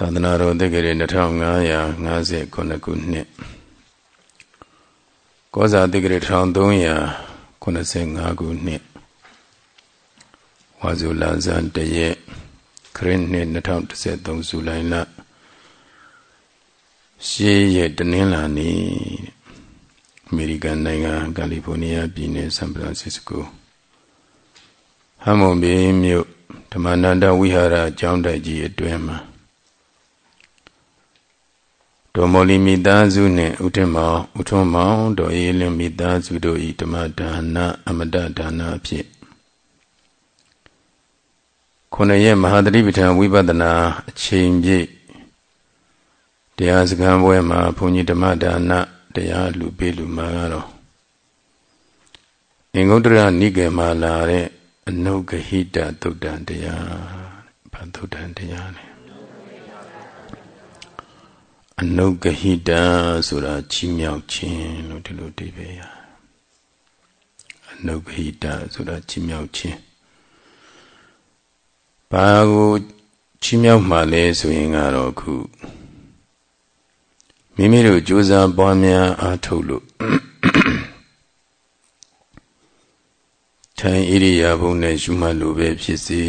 သာသနာတော်တက္ကရာ2559ခုနှစ်ကောဇာတက္ကရာ1385ခုနှစ်ဝါဇူလာဇန်တရက်ခရစ်နှစ်2013ဇူလိုင်လရှေးရက်တနင်္လာနေ့အမေရိကန်နိုင်ငံကယ်လီဖိုးနီးယားပြည်နယ်ဆန်ဖရန်စစ္စကိုဟမ်မွန်ဘေးမြို့ဓမ္မနန္ဒဝိဟာရကျောင်းတိုက်ကြီးအတွင်းမှာ ဒေါ်မောလီမိသားစုနှင့်ဥထင်မောင်ဥထုံးမောင်ဒေါ်အေးလင်းမိသားစုတို့၏ဓမ္မဒါနအမတဒါနအဖြစ်ခုနှစ်ရက်မဟာသတိပဋ္ဌာန်ဝိပဿနာအချိန်ပြည့်တရားစခန်းပွဲမှာဘုန်းကြီးဓမ္မဒါနတရားလူပေးလူမှာကတော့အင်္ဂုတ္တရနိကေမှာလာတဲ့အနုဂဟိတသုတ်တန်တရားဘာသုတ်တန်တရားလဲ အနုဂဟိတဆိုတာချီးမြှောက်ခြင်းလို့ဒီလိုဒီပဲရအနုဂဟိတဆိုတာချီးမြှောက်ခြင်းဘာကိုချီးမြှောက်မှလဲဆိုရင်ကတော့ခုမိမိတို့ကြိုးစားပွားများအားထုတ်လို့ထိုင်ဣရိယာပုနဲ့ရှုမှတ်လို့ပဲဖြစ်စေ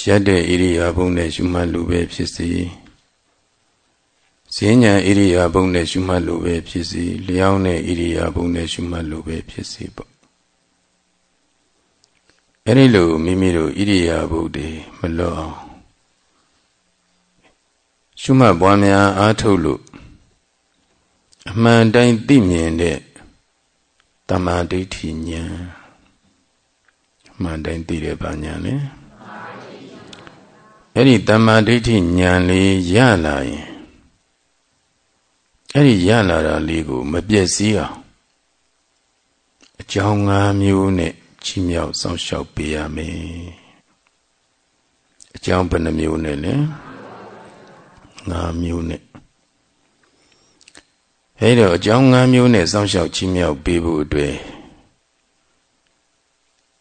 ရက်တဲ့ဣရိယာပုနဲ့ရှုမှတ်လို့ပဲဖြစ်စေ ဈဉ္ညာဣရိယာပုနဲ့ရှုမှတ်လို့ပဲဖြစ်စေလျောင်းတဲ့ဣရိယာပုနဲ့ရှုမှတ်လို့ပဲဖြစ်စေပေါ့အဲ့ဒီလိုမိမိတို့ဣရိယာပုတွေမလွတ်အောင်ရှုမှတ်ပွားများအားထုတ်လို့အမှန်တိုင်းသိမြင်တဲ့တမာဒိဋ္ဌိဉာဏ်အမှန်တိုင်းသိတဲ့ဘာဉာဏ်လဲအဲ့ဒီတမာဒိဋ္ဌိဉာဏ်လေးရလာရင် အဲ့ဒီရလာတာလေးကို မပြည့်စည်အောင်အကြောင်း၅မျိုးနဲ့ချီးမြှောက်စောင့်ရှောက်ပေးရမယ်အကြောင်းဘယ်နှမျိုးနဲ့လဲ၅မျိုးနဲ့အဲဒါအကြောင်း၅မျိုးနဲ့စောင့်ရှောက်ချီးမြှောက်ပေးဖို့အတွက်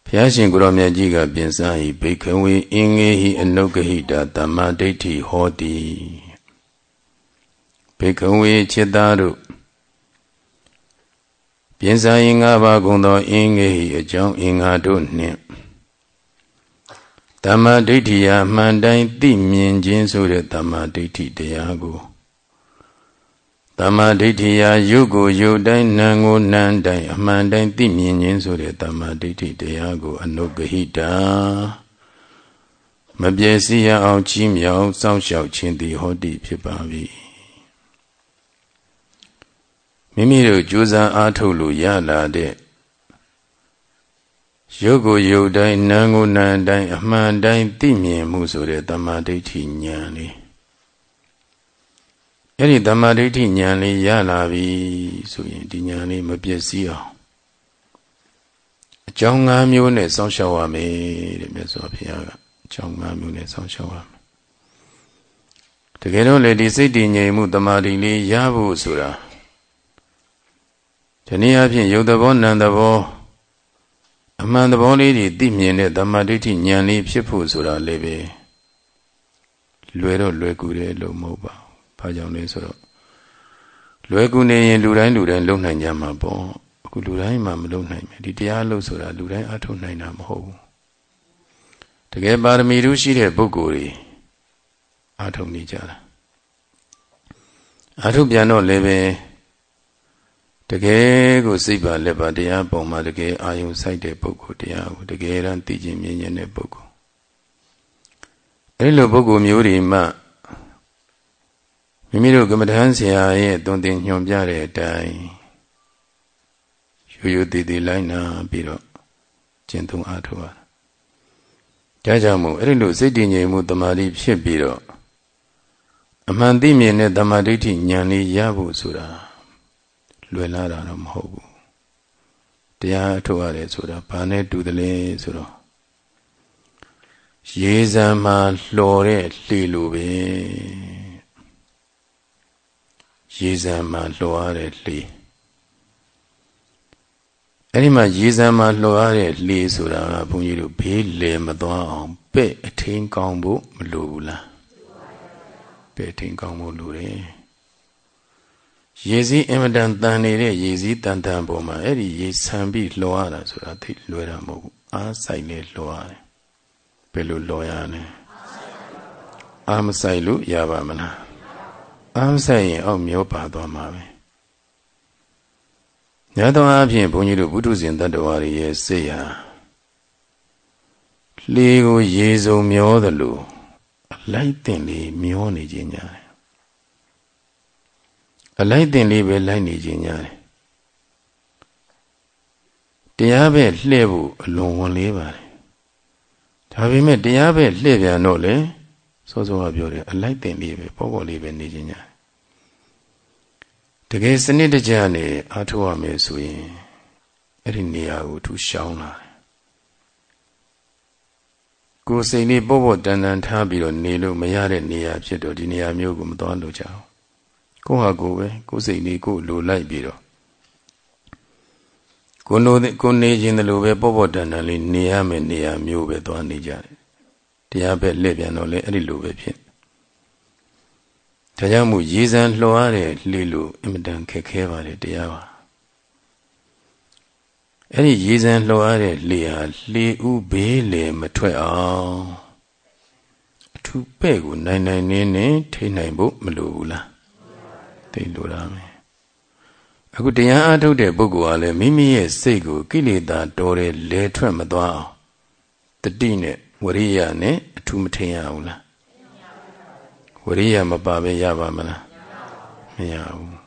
ဘုရားရှင်ကိုရောမြတ်ကြီးကပြင်စားဤဘိခဝေအင်္ဂေဟိအနုဂဟိတာတမ္မာဒိဋ္ဌိဟောတိ ဘိခဝေจิตသားတို့ပြင်စားရင်၅ပါးကုန်သောအင်္ဂေဟိအကြောင်းအင်္ဂါတို့နှင့်တမ္မာဒိဋ္ဌိယမှန်တိုင်းသိမြင်ခြင်းဆိုတဲ့တမ္မာဒိဋ္ဌိတရားကိုတမ္မာဒိဋ္ဌိယယုတ်ကိုယုတ်တိုင်းနံကိုနံတိုင်းအမှန်တိုင်းသိမြင်ခြင်းဆိုတဲ့တမ္မာဒိဋ္ဌိတရားကိုအနုဂဟိတာမပြည့်စည်ရအောင်ကြီးမြောင်စောင့်ရှောက်ခြင်းသည်ဟောတိဖြစ်ပါ၏ မိမိတို့ကြိုးစားအားထုတ်လို့ရလာတဲ့ရုပ်ကိုရုပ်တိုင်းနာမ်ကိုနာမ်တိုင်းအမှန်တိုင်းသိမြင်မှုဆိုတဲ့တမ္မာဒိဋ္ဌိဉာဏ်လေးအဲ့ဒီတမ္မာဒိဋ္ဌိဉာဏ်လေးရလာပြီဆိုရင်ဒီဉာဏ်လေးမပြည့်စည်အောင်အကြောင်း၅မျိုးနဲ့စောင့်ရှောက်ရမယ်တဲ့မြတ်စွာဘုရားကအကြောင်း၅မျိုးနဲ့စောင့်ရှောက်ရမယ်တကယ်တော့လေဒီစိတ်တည်ငြိမ်မှုတမာတိလေးရဖို့ဆိုတာ ဒီနည်းအားဖြင့်ယုတ်တဘောနံတဘောအမှန်သဘောလေးတွေသိမြင်တဲ့ဓမ္မဒိဋ္ဌိဉာဏ်လေးဖြစ်ဖို့ဆိုတာလည်းပဲလွယ်တော့လွယ်ကူတယ်လို့မဟုတ်ပါဘူး။ဘာကြောင့်လဲဆိုတော့လွယ်ကူနေရင်လူတိုင်းလူတိုင်းလုံနိုင်ကြမှာပေါ့။အခုလူတိုင်းမှမလုံနိုင်ဘူး။ဒီတရားလို့ဆိုတာလူတိုင်းအထုတ်နိုင်တာမဟုတ်ဘူး။တကယ်ပါရမီဓုရှိတဲ့ပုဂ္ဂိုလ်တွေအထုတ်နေကြတာ။အထုတ်ပြန်တော့လည်းပဲ တကယ်ကိုစိတ်ပါလက်ပါတရားပုံမှာတကယ်အာယုံစိုက်တဲ့ပုဂ္ဂိုလ်တရားကိုတကယ်တမ်းသိခြင်းမြင်ခြင်းတဲ့ပုဂ္ဂိုလ်အဲဒီလိုပုဂ္ဂိုလ်မျိုးတွေမှမိမိတို့ကမ္မဋ္ဌာန်းဆရာရဲ့သွန်သင်ညွှန်ပြတဲ့အတိုင်းရိုးရိုးတည်တည်လိုက်နာပြီးတော့ကျင့်သုံးအားထုတ်ရဒါကြောင့်မို့အဲ့ဒီလိုစိတ်တည်ငြိမ်မှုတမာတိဖြစ်ပြီးတော့အမှန်သိမြင်တဲ့တမာဒိဋ္ဌိဉာဏ်လေးရဖို့ဆိုတာ လွယ်လာတာတော့မဟုတ်ဘူးတရားထုတ်ရတယ်ဆိုတာဘာနဲ့တူတယ်လဲဆိုတော့ရေစံမှာလှော်တဲ့လှေလိုပဲရေစံမှာလှော်ရတဲ့လှေအဲ့ဒီမှာရေစံမှာလှော်ရတဲ့လေဆိုတာကဘုန်းကြီးတို့ဘေးလေမသွားအောင်ပဲ့အထင်းကောင်းဖို့မလိုဘူးလားပဲ့အထင်းကောင်းဖို့လိုတယ် ရေစည်းအင်မတန်တန်နေတဲ့ရေစည်းတန်တန်ပေါ်မှာအဲ့ဒီရေဆံပြီးလှော်ရတာဆိုတာသိလွယ်တာမဟုတ်ဘူးအားဆိုင်လေလှော်ရတယ်ဘယ်လိုလှော်ရလဲအားမဆိုင်လို့ရပါမလားအားမဆိုင်ရင်အောက်မျောပါသွားမှာပဲညသောအားဖြင့်ဘုန်းကြီးတို့ဘုဒ္ဓဇင်တတ္တဝါတွေရဲ့စိတ်ဟာလေကိုရေစုံမျောသလိုအလိုက်တင်လေးမျောနေခြင်းညာတယ် အလိုက်တင်လေးပဲလိုက်နေခြင်းညာတယ်တရားပဲလှည့်ဖို့အလွန်ဝန်လေးပါတယ်ဒါပေမဲ့တရားပဲလှည့်ပြန်တော့လေစောစောကပြောတယ်အလိုက်တင်လေးပဲပေါ့ပေါ့လေးပဲနေခြင်းညာတကယ်စနစ်တကျနဲ့အားထုတ်ရမယ်ဆိုရင်အဲ့ဒီနေရာကိုသူရှောင်းလာတယ်ကိုယ်စိတ်လေးပေါ့ပေါ့တန်တန်ထားပြီးတော့နေလို့မရတဲ့နေရာဖြစ်တော့ဒီနေရာမျိုးကိုမသွားလို့ကြအောင် ကိုယ့်ဟာကိုယ်ပဲကိုယ်စိတ်လေးကိုယ်လိုလိုက်ပြီးတော့ကိုလိုကိုနေခြင်းတလို့ပဲပေါ့ပေါ့တန်တန်လေးနေရမယ်နေရာမျိုးပဲသွားနေကြတယ်တရားပဲလက်ပြန်တော့လေအဲ့ဒီလိုပဲဖြစ်ဒါကြောင့်မို့ရေစံလှော်ရတဲ့လေလို့အင်မတန်ခက်ခဲပါတယ်တရားပါအဲ့ဒီရေစံလှော်ရတဲ့လေဟာလေဥဘေးလေမထွက်အောင်အထူးပဲ့ကိုနိုင်နိုင်နင်းနဲ့ထိနိုင်ဖို့မလိုဘူးလား သိလိုတာမယ်အခုတရားအားထုတ်တဲ့ပုဂ္ဂိုလ်ကလည်းမိမိရဲ့စိတ်ကိုကိလေသာတော်တဲ့လဲထွက်မသွားအောင်တတိနဲ့ဝရိယနဲ့အထူးမထင်ရဘူးလားဝရိယမပါပဲရပါမလားမရဘူး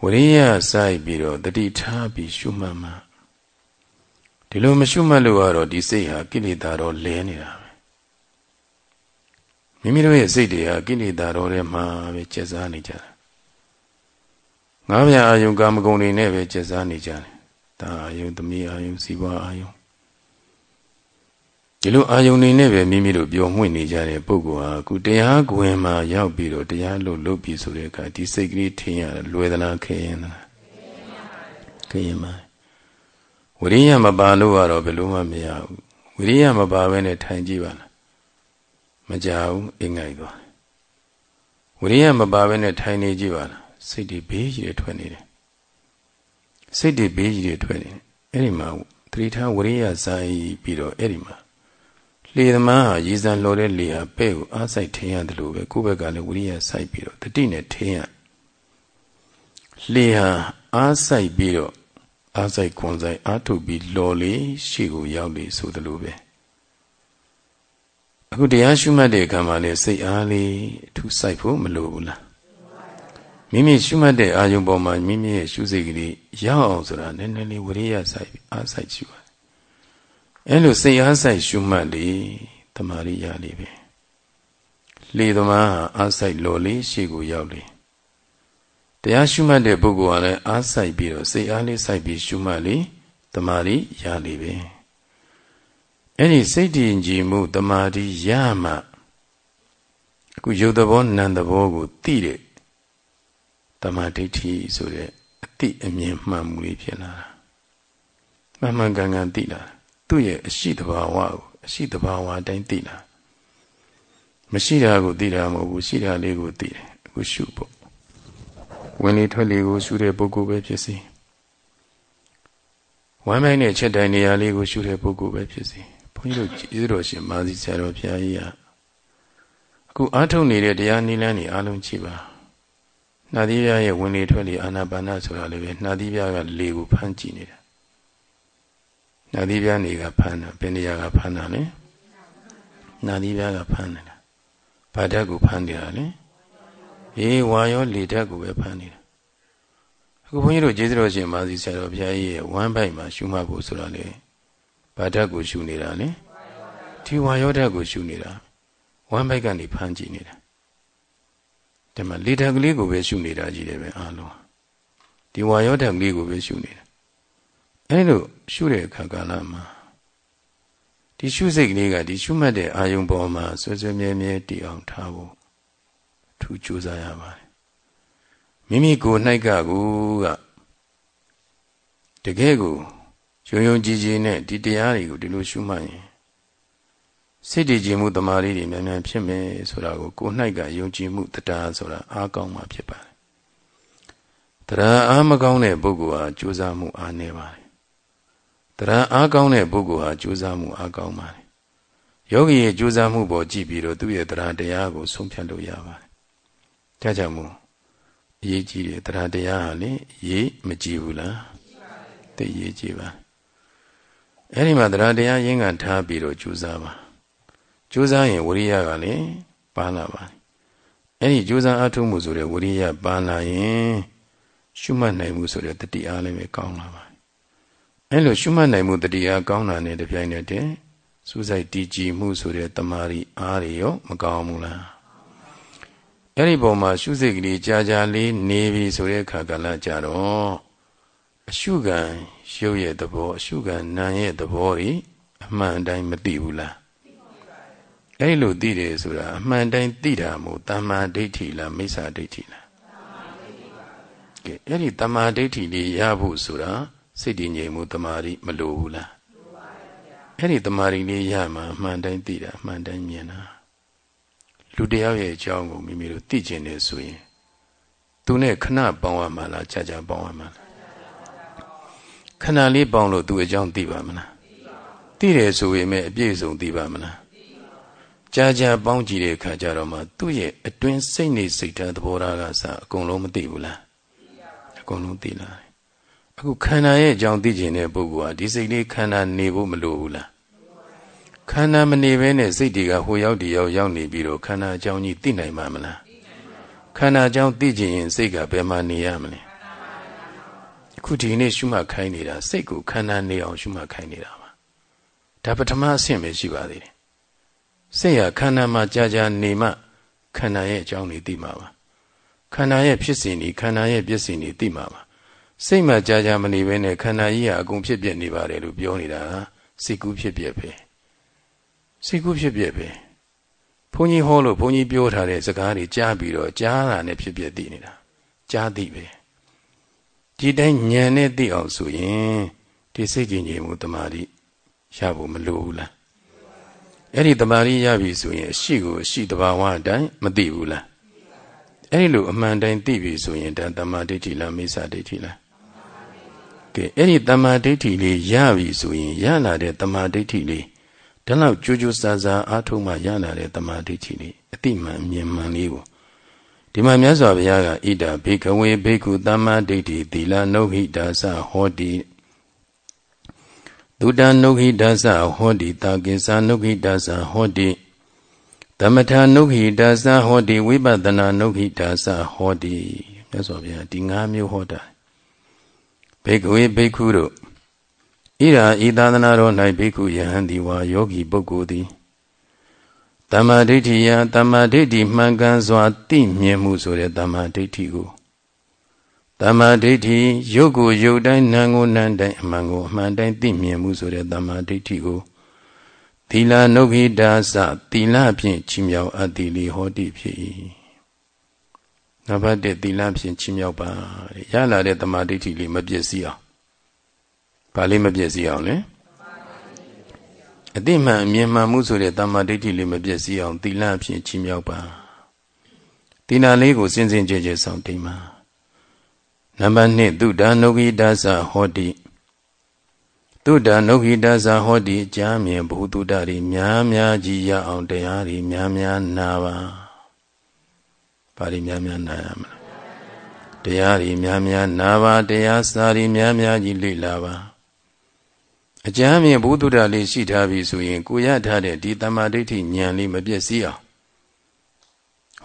ဝရိယစိုက်ပြီးတော့တတိထားပြီးရှုမှတ်မှဒီလိုမရှုမှတ်လို့ကတော့ဒီစိတ်ဟာကိလေသာတော့လဲနေတာပဲ မိမိတို့ရဲ့စိတ်တွေဟာကိလေသာတော့ထဲမှာပဲကျက်စားနေကြတာငါးပြာအာယုံကာမဂုဏ်တွေနဲ့ပဲကျက်စားနေကြတယ်ဒါအာယုံသမီးအာယုံစီးပွားအာယုံဒီလိုအာယုန်နေနဲ့ပဲမိမိတို့ပြောမှွင့်နေကြတဲ့ပုဂ္ဂိုလ်ဟာအခုတရားကွင်မှာရောက်ပြီးတော့တရားလို့လုပ်ပြီးဆိုတဲ့အခါဒီစိတ်ကလေးထင်ရလွယ်သလားခရင်သလားခရင်ပါဝိရိယမပါလို့ကတော့ဘယ်လိုမှမရဘူးဝိရိယမပါဘဲနဲ့ထိုင်ကြည့်ပါလား မကြဘူးအိမ်ငိုက်သွားဝိရိယမပါဘဲနဲ့ထိုင်နေကြည့်ပါလားစိတ်တွေဘေးကြီးတွေထွက်နေတယ်စိတ်တွေဘေးကြီးတွေထွက်နေတယ်အဲ့ဒီမှာသတိထားဝိရိယဆိုင်ပြီးတော့အဲ့ဒီမှာလေသမားဟာရည်စံလော်တဲ့လေဟာပဲ့ကိုအားစိုက်ထင်းရတယ်လို့ပဲကိုယ့်ဘက်ကလည်းဝိရိယစိုက်ပြီးတော့တတိနဲ့ထင်းရလေဟာအားစိုက်ပြီးတော့အားစိုက်ခွန်စိုက်အားထုတ်ပြီးလော်လေရှေ့ကိုရောက်လေဆိုသလိုပဲ အခုတရားရှုမှတ်တဲ့အခါမှာလည်းစိတ်အားလေးအထူးစိုက်ဖို့မလိုဘူးလားမိမိရှုမှတ်တဲ့အာယုံပေါ်မှာမိမိရဲ့ရှုစိတ်ကလေးရောက်အောင်ဆိုတာနည်းနည်းလေးဝိရိယစိုက်ပြီးအားစိုက်ရှုပါအဲ့လိုစိတ်အားဆိုင်ရှုမှတ်လေတမာရိယာလေးပဲလေသမားဟာအားဆိုင်လော်လေးရှေ့ကိုရောက်လေတရားရှုမှတ်တဲ့ပုဂ္ဂိုလ်ကလည်းအားဆိုင်ပြီးတော့စိတ်အားလေးဆိုင်ပြီးရှုမှတ်လေတမာရိယာလေးပဲ အဲ့ဒီစိတ်တည်ကြည်မှုတမာရိယာမှအခုယုတ်သဘောနံသဘောကိုသိတဲ့တမာဒိဋ္ဌိဆိုတဲ့အတိအမြင်မှန်မှုလေးဖြစ်လာတာမှန်မှန်ကန်ကန်သိလာတာသူ့ရဲ့အရှိတဘာဝကိုအရှိတဘာဝအတိုင်းသိတာမရှိတာကိုသိတာမဟုတ်ဘူးရှိတာလေးကိုသိတယ်အခုရှုဖို့ဝင်လေထွက်လေကိုရှုတဲ့ပုဂ္ဂိုလ်ပဲဖြစ်စီဝမ်းမိုင်းနဲ့ချက်တိုင်နေရာလေးကိုရှုတဲ့ပုဂ္ဂိုလ်ပဲဖြစ်စီဘု န်းကြီးတို့ကျေးဇူးတော်ရှင်မာသီဆရာတော်ဘုရားကြီးကအခုအားထုတ်နေတဲ့တရားနည်းလမ်းတွေအားလုံးကြည့်ပါနှာသီးပြားရဲ့ဝင်လေထွက်လေအာနာပါနဆိုတာလည်းပဲနှာသီးပြားကလေကိုဖမ်းကြည့်နေတာနာသီးပြားနေကဖမ်းတာဘယ်နေရာကဖမ်းတာလဲနာသီးပြားကဖမ်းနေတာဘာဓာတ်ကိုဖမ်းနေတာလဲအေးဝါရောလေဓာတ်ကိုပဲဖမ်းနေတာအခုဘုန်းကြီးတို့ကျေးဇူးတော်ရှင်မာစီဆရာတော်ဘုရားကြီးရဲ့ဝမ်းပိုက်မှာရှုမှတ်ဖို့ဆိုတာလေ ဘာဓာတ်ကိုရှုနေတာလဲဒီဝါရောဓာတ်ကိုရှုနေတာဝမ်းပိုက်ကနေဖမ်းကြည့်နေတာဒီမှာလေဓာတ်ကလေးကိုပဲရှုနေတာကြီးတယ်ပဲအားလုံးဒီဝါရောဓာတ်ကလေးကိုပဲရှုနေတာအဲလိုရှုတဲ့အခါကာလမှာဒီရှုစိတ်ကလေးကဒီရှုမှတ်တဲ့အာယုံပေါ်မှာဆွဲဆွဲမြဲမြဲတည်အောင်ထားဖို့ထူးကြိုးစားရပါတယ်မိမိကိုယ်၌ကကူကဒတကယ်ကို ယုံယုံကြည်ကြည်နဲ့ဒီတရားတွေကိုဒီလိုရှုမှတ်ရင်စိတ်တည်ကြည်မှုတမာရီတွေမြန်မြန်ဖြစ်မယ်ဆိုတာကိုကိုယ်၌ကယုံကြည်မှုတရားဆိုတာအားကောင်းမှဖြစ်ပါတယ်တရားအားမကောင်းတဲ့ပုဂ္ဂိုလ်ဟာကြိုးစားမှုအားနည်းပါတယ်တရားအားကောင်းတဲ့ပုဂ္ဂိုလ်ဟာကြိုးစားမှုအားကောင်းပါတယ်ယောဂီရဲ့ကြိုးစားမှုပေါ်ကြည့်ပြီးတော့သူ့ရဲ့တရားတရားကိုဆုံးဖြတ်လို့ရပါတယ်ဒါကြောင့်မို့အရေးကြီးတယ်တရားတရားဟာလေရေးမကြည့်ဘူးလားသိရေးကြည့်ပါ အဲ့ဒီမှာတရားတရားရင်းကထားပြီးတော့ကြိုးစားပါကြိုးစားရင်ဝိရိယကလည်းပါလာပါအဲ့ဒီကြိုးစားအထုမှုဆိုတဲ့ဝိရိယပါလာရင်ရှုမှတ်နိုင်မှုဆိုတဲ့တတိအားလည်းပဲကောင်းလာပါအဲ့လိုရှုမှတ်နိုင်မှုတတိအားကောင်းလာတဲ့တပြိုင်နက်တည်းစူးစိုက်တည်ကြည်မှုဆိုတဲ့တမာရီအားတွေရောမကောင်းဘူးလားအဲ့ဒီပုံမှာရှုစိတ်ကလေးကြာကြာလေးနေပြီဆိုတဲ့အခါကလည်းကြတော့ အရှုခံရုပ်ရဲ့သဘောအရှုခံနာရဲ့သဘောတွေအမှန်တိုင်းမသိဘူးလားအဲ့လိုသိတယ်ဆိုတာအမှန်တိုင်းသိတာမို့တမ္မာဒိဋ္ဌိလားမိစ္ဆာဒိဋ္ဌိလားကဲအဲ့ဒီတမ္မာဒိဋ္ဌိလေးရဖို့ဆိုတာစိတ်တည်ငြိမ်မှုတမာရီမလိုဘူးလားအဲ့ဒီတမာရီလေးရမှာအမှန်တိုင်းသိတာအမှန်တိုင်းမြင်တာလူတယောက်ရဲ့အကြောင်းကိုမိမိတို့သိကျင်နေဆိုရင်သူနဲ့ခဏပေါင်းရမှာလားကြာကြာပေါင်းရမှာလား ခဏလေးပေါင်းလို့သူအကြောင်းသိပါမလားသိတယ်ဆိုပေမဲ့အပြည့်စုံသိပါမလားကြာကြာပေါင်းကြည့်တဲ့အခါကျတော့မှသူ့ရဲ့အတွင်းစိတ်နေစိတ်ထားသဘောထားကစအကုန်လုံးမသိဘူးလားအကုန်လုံးသိလားအခုခန္ဓာရဲ့အကြောင်းသိကျင်တဲ့ပုဂ္ဂိုလ်ဟာဒီစိတ်လေးခန္ဓာနေဖို့မလိုဘူးလားခန္ဓာမနေဘဲနဲ့စိတ်တွေကဟိုရောက်ဒီရောက်ရောက်နေပြီးတော့ခန္ဓာအကြောင်းကြီးသိနိုင်မှာမလားခန္ဓာအကြောင်းသိကျင်ရင်စိတ်ကဘယ်မှာနေရမလဲအ ခုဒီနေ့ရှုမှတ်ခိုင်းနေတာစိတ်ကိုခန္ဓာနေအောင်ရှုမှတ်ခိုင်းနေတာပါဒါပထမအဆင့်ပဲရှိပါသေးတယ်စိတ်ဟာခန္ဓာမှာကြာကြာနေမှခန္ဓာရဲ့အကြောင်းတွေသိမှာပါခန္ဓာရဲ့ဖြစ်စဉ်တွေခန္ဓာရဲ့ပြည့်စင်တွေသိမှာပါစိတ်မှကြာကြာမနေဘဲနဲ့ခန္ဓာကြီးဟာအကုန်ဖြစ်ပြနေပါတယ်လို့ပြောနေတာစိတ်ကူးဖြစ်ပြပဲစိတ်ကူးဖြစ်ပြပဲဘုန်းကြီးဟောလို့ဘုန်းကြီးပြောထားတဲ့စကားတွေကြားပြီးတော့ကြားတာနဲ့ဖြစ်ပြသိနေတာကြားသိပဲ ဒီတိုင်းဉာဏ်နဲ့သိအောင်ဆိုရင်ဒီစိတ်ကြည်ငြိမ်မှုတမာတိရဖို့မလိုဘူးလားအဲ့ဒီတမာတိရပြီဆိုရင်အရှိကိုအရှိတဘာဝအတိုင်းမသိဘူးလားအဲ့ဒီလိုအမှန်တိုင်းသိပြီဆိုရင်ဒါတမာဒိဋ္ဌိလားမိစ္ဆာဒိဋ္ဌိလားကဲအဲ့ဒီတမာဒိဋ္ဌိလေးရပြီဆိုရင်ရလာတဲ့တမာဒိဋ္ဌိလေးဒါလောက်ကြိုးကြိုးစားစားအားထုတ်မှရလာတဲ့တမာဒိဋ္ဌိလေးအတိမှန်မြင်မှန်လေးကို ဒီမှာမြတ်စွာဘုရားကဣဒာဘေကဝေဘေကုတမဒိဋ္ဌိသီလနုဟိတာသဟောတိသုတနုဟိတာသဟောတိတာကိသနုဟိတာသဟောတိသမထနုဟိတာသဟောတိဝိပဿနာနုဟိတာသဟောတိမြတ်စွာဘုရားဒီ၅မျိုးဟောတာဘေကဝေဘေကုတို့ဣရာဤသာသနာတော်၌ဘေကုယဟန်ဒီဝါယောဂီပုဂ္ဂိုလ်သည် တမ္မာဒိဋ္ဌိယတမ္မာဒိဋ္ဌိမှန်ကန်စွာသိမြင်မှုဆိုတဲ့တမ္မာဒိဋ္ဌိကိုတမ္မာဒိဋ္ဌိရုပ်ကိုရုပ်တိုင်းနာမ်ကိုနာမ်တိုင်းအမှန်ကိုအမှန်တိုင်းသိမြင်မှုဆိုတဲ့တမ္မာဒိဋ္ဌိကိုသီလနုခိတာသသီလဖြင့်ချီးမြှောက်အပ်သည်လေဟောတိဖြစ်၏နံပါတ်1သီလဖြင့်ချီးမြှောက်ပါရလာတဲ့တမ္မာဒိဋ္ဌိလေးမပြည့်စည်အောင်ဘာလေးမပြည့်စည်အောင်လဲ အတိမှန်အမြင်မှန်မှုဆိုတဲ့တမ္မာဒိဋ္ဌိလေးမပြည့်စည်အောင်သီလဖြင့်ချီးမြှောက်ပါသီလလေးကိုစင်စင်ကြဲကြဲဆောင်တိမ်ပါနံပါတ်2သုဒ္ဓနုခိတာသဟောတိသုဒ္ဓနုခိတသဟောတိကြားမြင်ဘုသူတ္တတွေများများကြီးရအောင်တရားတွေများများနာပါ။ဘာတွေများများနာရမလဲ။တရားတွေများများနာပါတရားစာတွေများများကြီးလေ့လာပါ။ အကြမ်းမြင်ဘုသူတ္တလေးရှိထားပြီဆိုရင်ကိုရထားတဲ့ဒီတမ္မာဒိဋ္ဌိဉာဏ်လေးမပြည့်စည်အောင်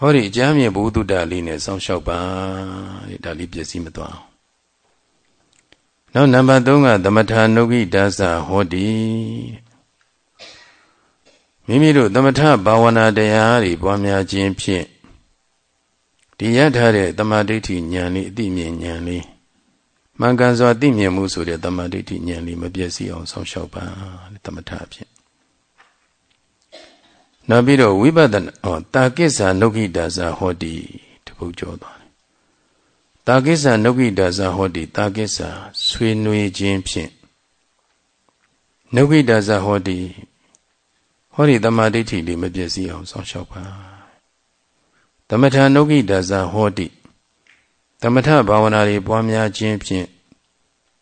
ဟောဒီအကြမ်းမြင်ဘုသူတ္တလေးနဲ့စောင့်ရှောက်ပါတဲ့ဒါလေးပြည့်စည်မသွားအောင်နောက်နံပါတ်3ကသမထာနုဂိဒါသဟောတိမိမိတို့သမထဘာဝနာတရားတွေပွားများခြင်းဖြင့်ဒီရထားတဲ့တမာဒိဋ္ဌိဉာဏ်လေးအတိမြင်ဉာဏ်လေး မှန်ကန်စွာသိမြင်မှုဆိုတဲ့တမာဒိဋ္ဌိဉာဏ်လေးမပြည့်စည်အောင်ဆောင်းလျှောက်ပါသမထဖြင့်နောက်ပြီးတော့ဝိပဿနာဟောတာကိစ္ဆာနုဂိဒါသဟောတိတပုတ်ကြောသွားတယ်တာကိစ္စနုကိတာဇဟောတိတာကိစ္စဆွေနွေခြင်းဖြင့်နုကိတာဇဟောတိဟောဒီတမာဒိဋ္ဌိလေးမပြည့်စည်အောင်စောင့်ရှောက်ပါသမထနုကိတာဇဟောတိ သမထဘာဝနာတွေပွားများခြင်းဖြင့်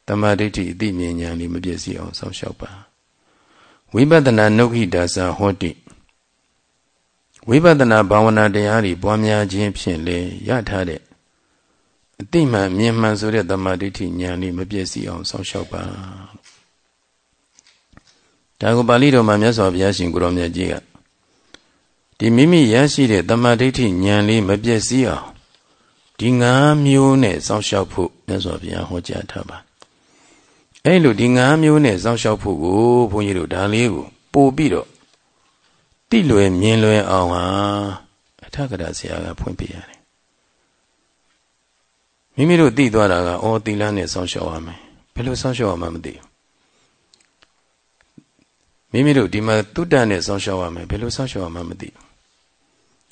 တမာဒိဋ္ဌိအသိဉာဏ်ဉာဏ်လေးမပြည့်စည်အောင်စောင့်ရှောက်ပါဝိပဿနာနုခိတာဇဟောတိဝိပဿနာဘာဝနာတရားတွေပွားများခြင်းဖြင့်လေရထားတဲ့အတိမှန်မြင်မှန်ဆိုတဲ့တမာဒိဋ္ဌိဉာဏ်လေးမပြည့်စည်အောင်စောင့်ရှောက်ပါဒါကိုပါဠိတော်မှာမြတ်စွာဘုရားရှင်ကိုရောမြတ်ကြီးကဒီမိမိရရှိတဲ့တမာဒိဋ္ဌိဉာဏ်လေးမပြည့်စည်အောင် ဒီငါးမျိုးနဲ့စောင့်ရှောက်ဖို့မြတ်စွာဘုရားဟောကြားထားပါအဲ့လိုဒီငါးမျိုးနဲ့စောင့်ရှောက်ဖို့ကိုဘုန်းကြီးတို့ဒါလေးကိုပို့ပြီးတော့တိလွယ်မြင်လွယ်အောင်ဟာအထက်ကရာဆရာကဖွင့်ပြရတယ်မိမိတို့သိသွားတာကအော်သီလနဲ့စောင့်ရှောက်ရမယ်ဘယ်လိုစောင့်ရှောက်ရမှမသိဘူးမိမိတို့ဒီမှာတုတ္တနဲ့စောင့်ရှောက်ရမယ်ဘယ်လိုစောင့်ရှောက်ရမှမသိဘူး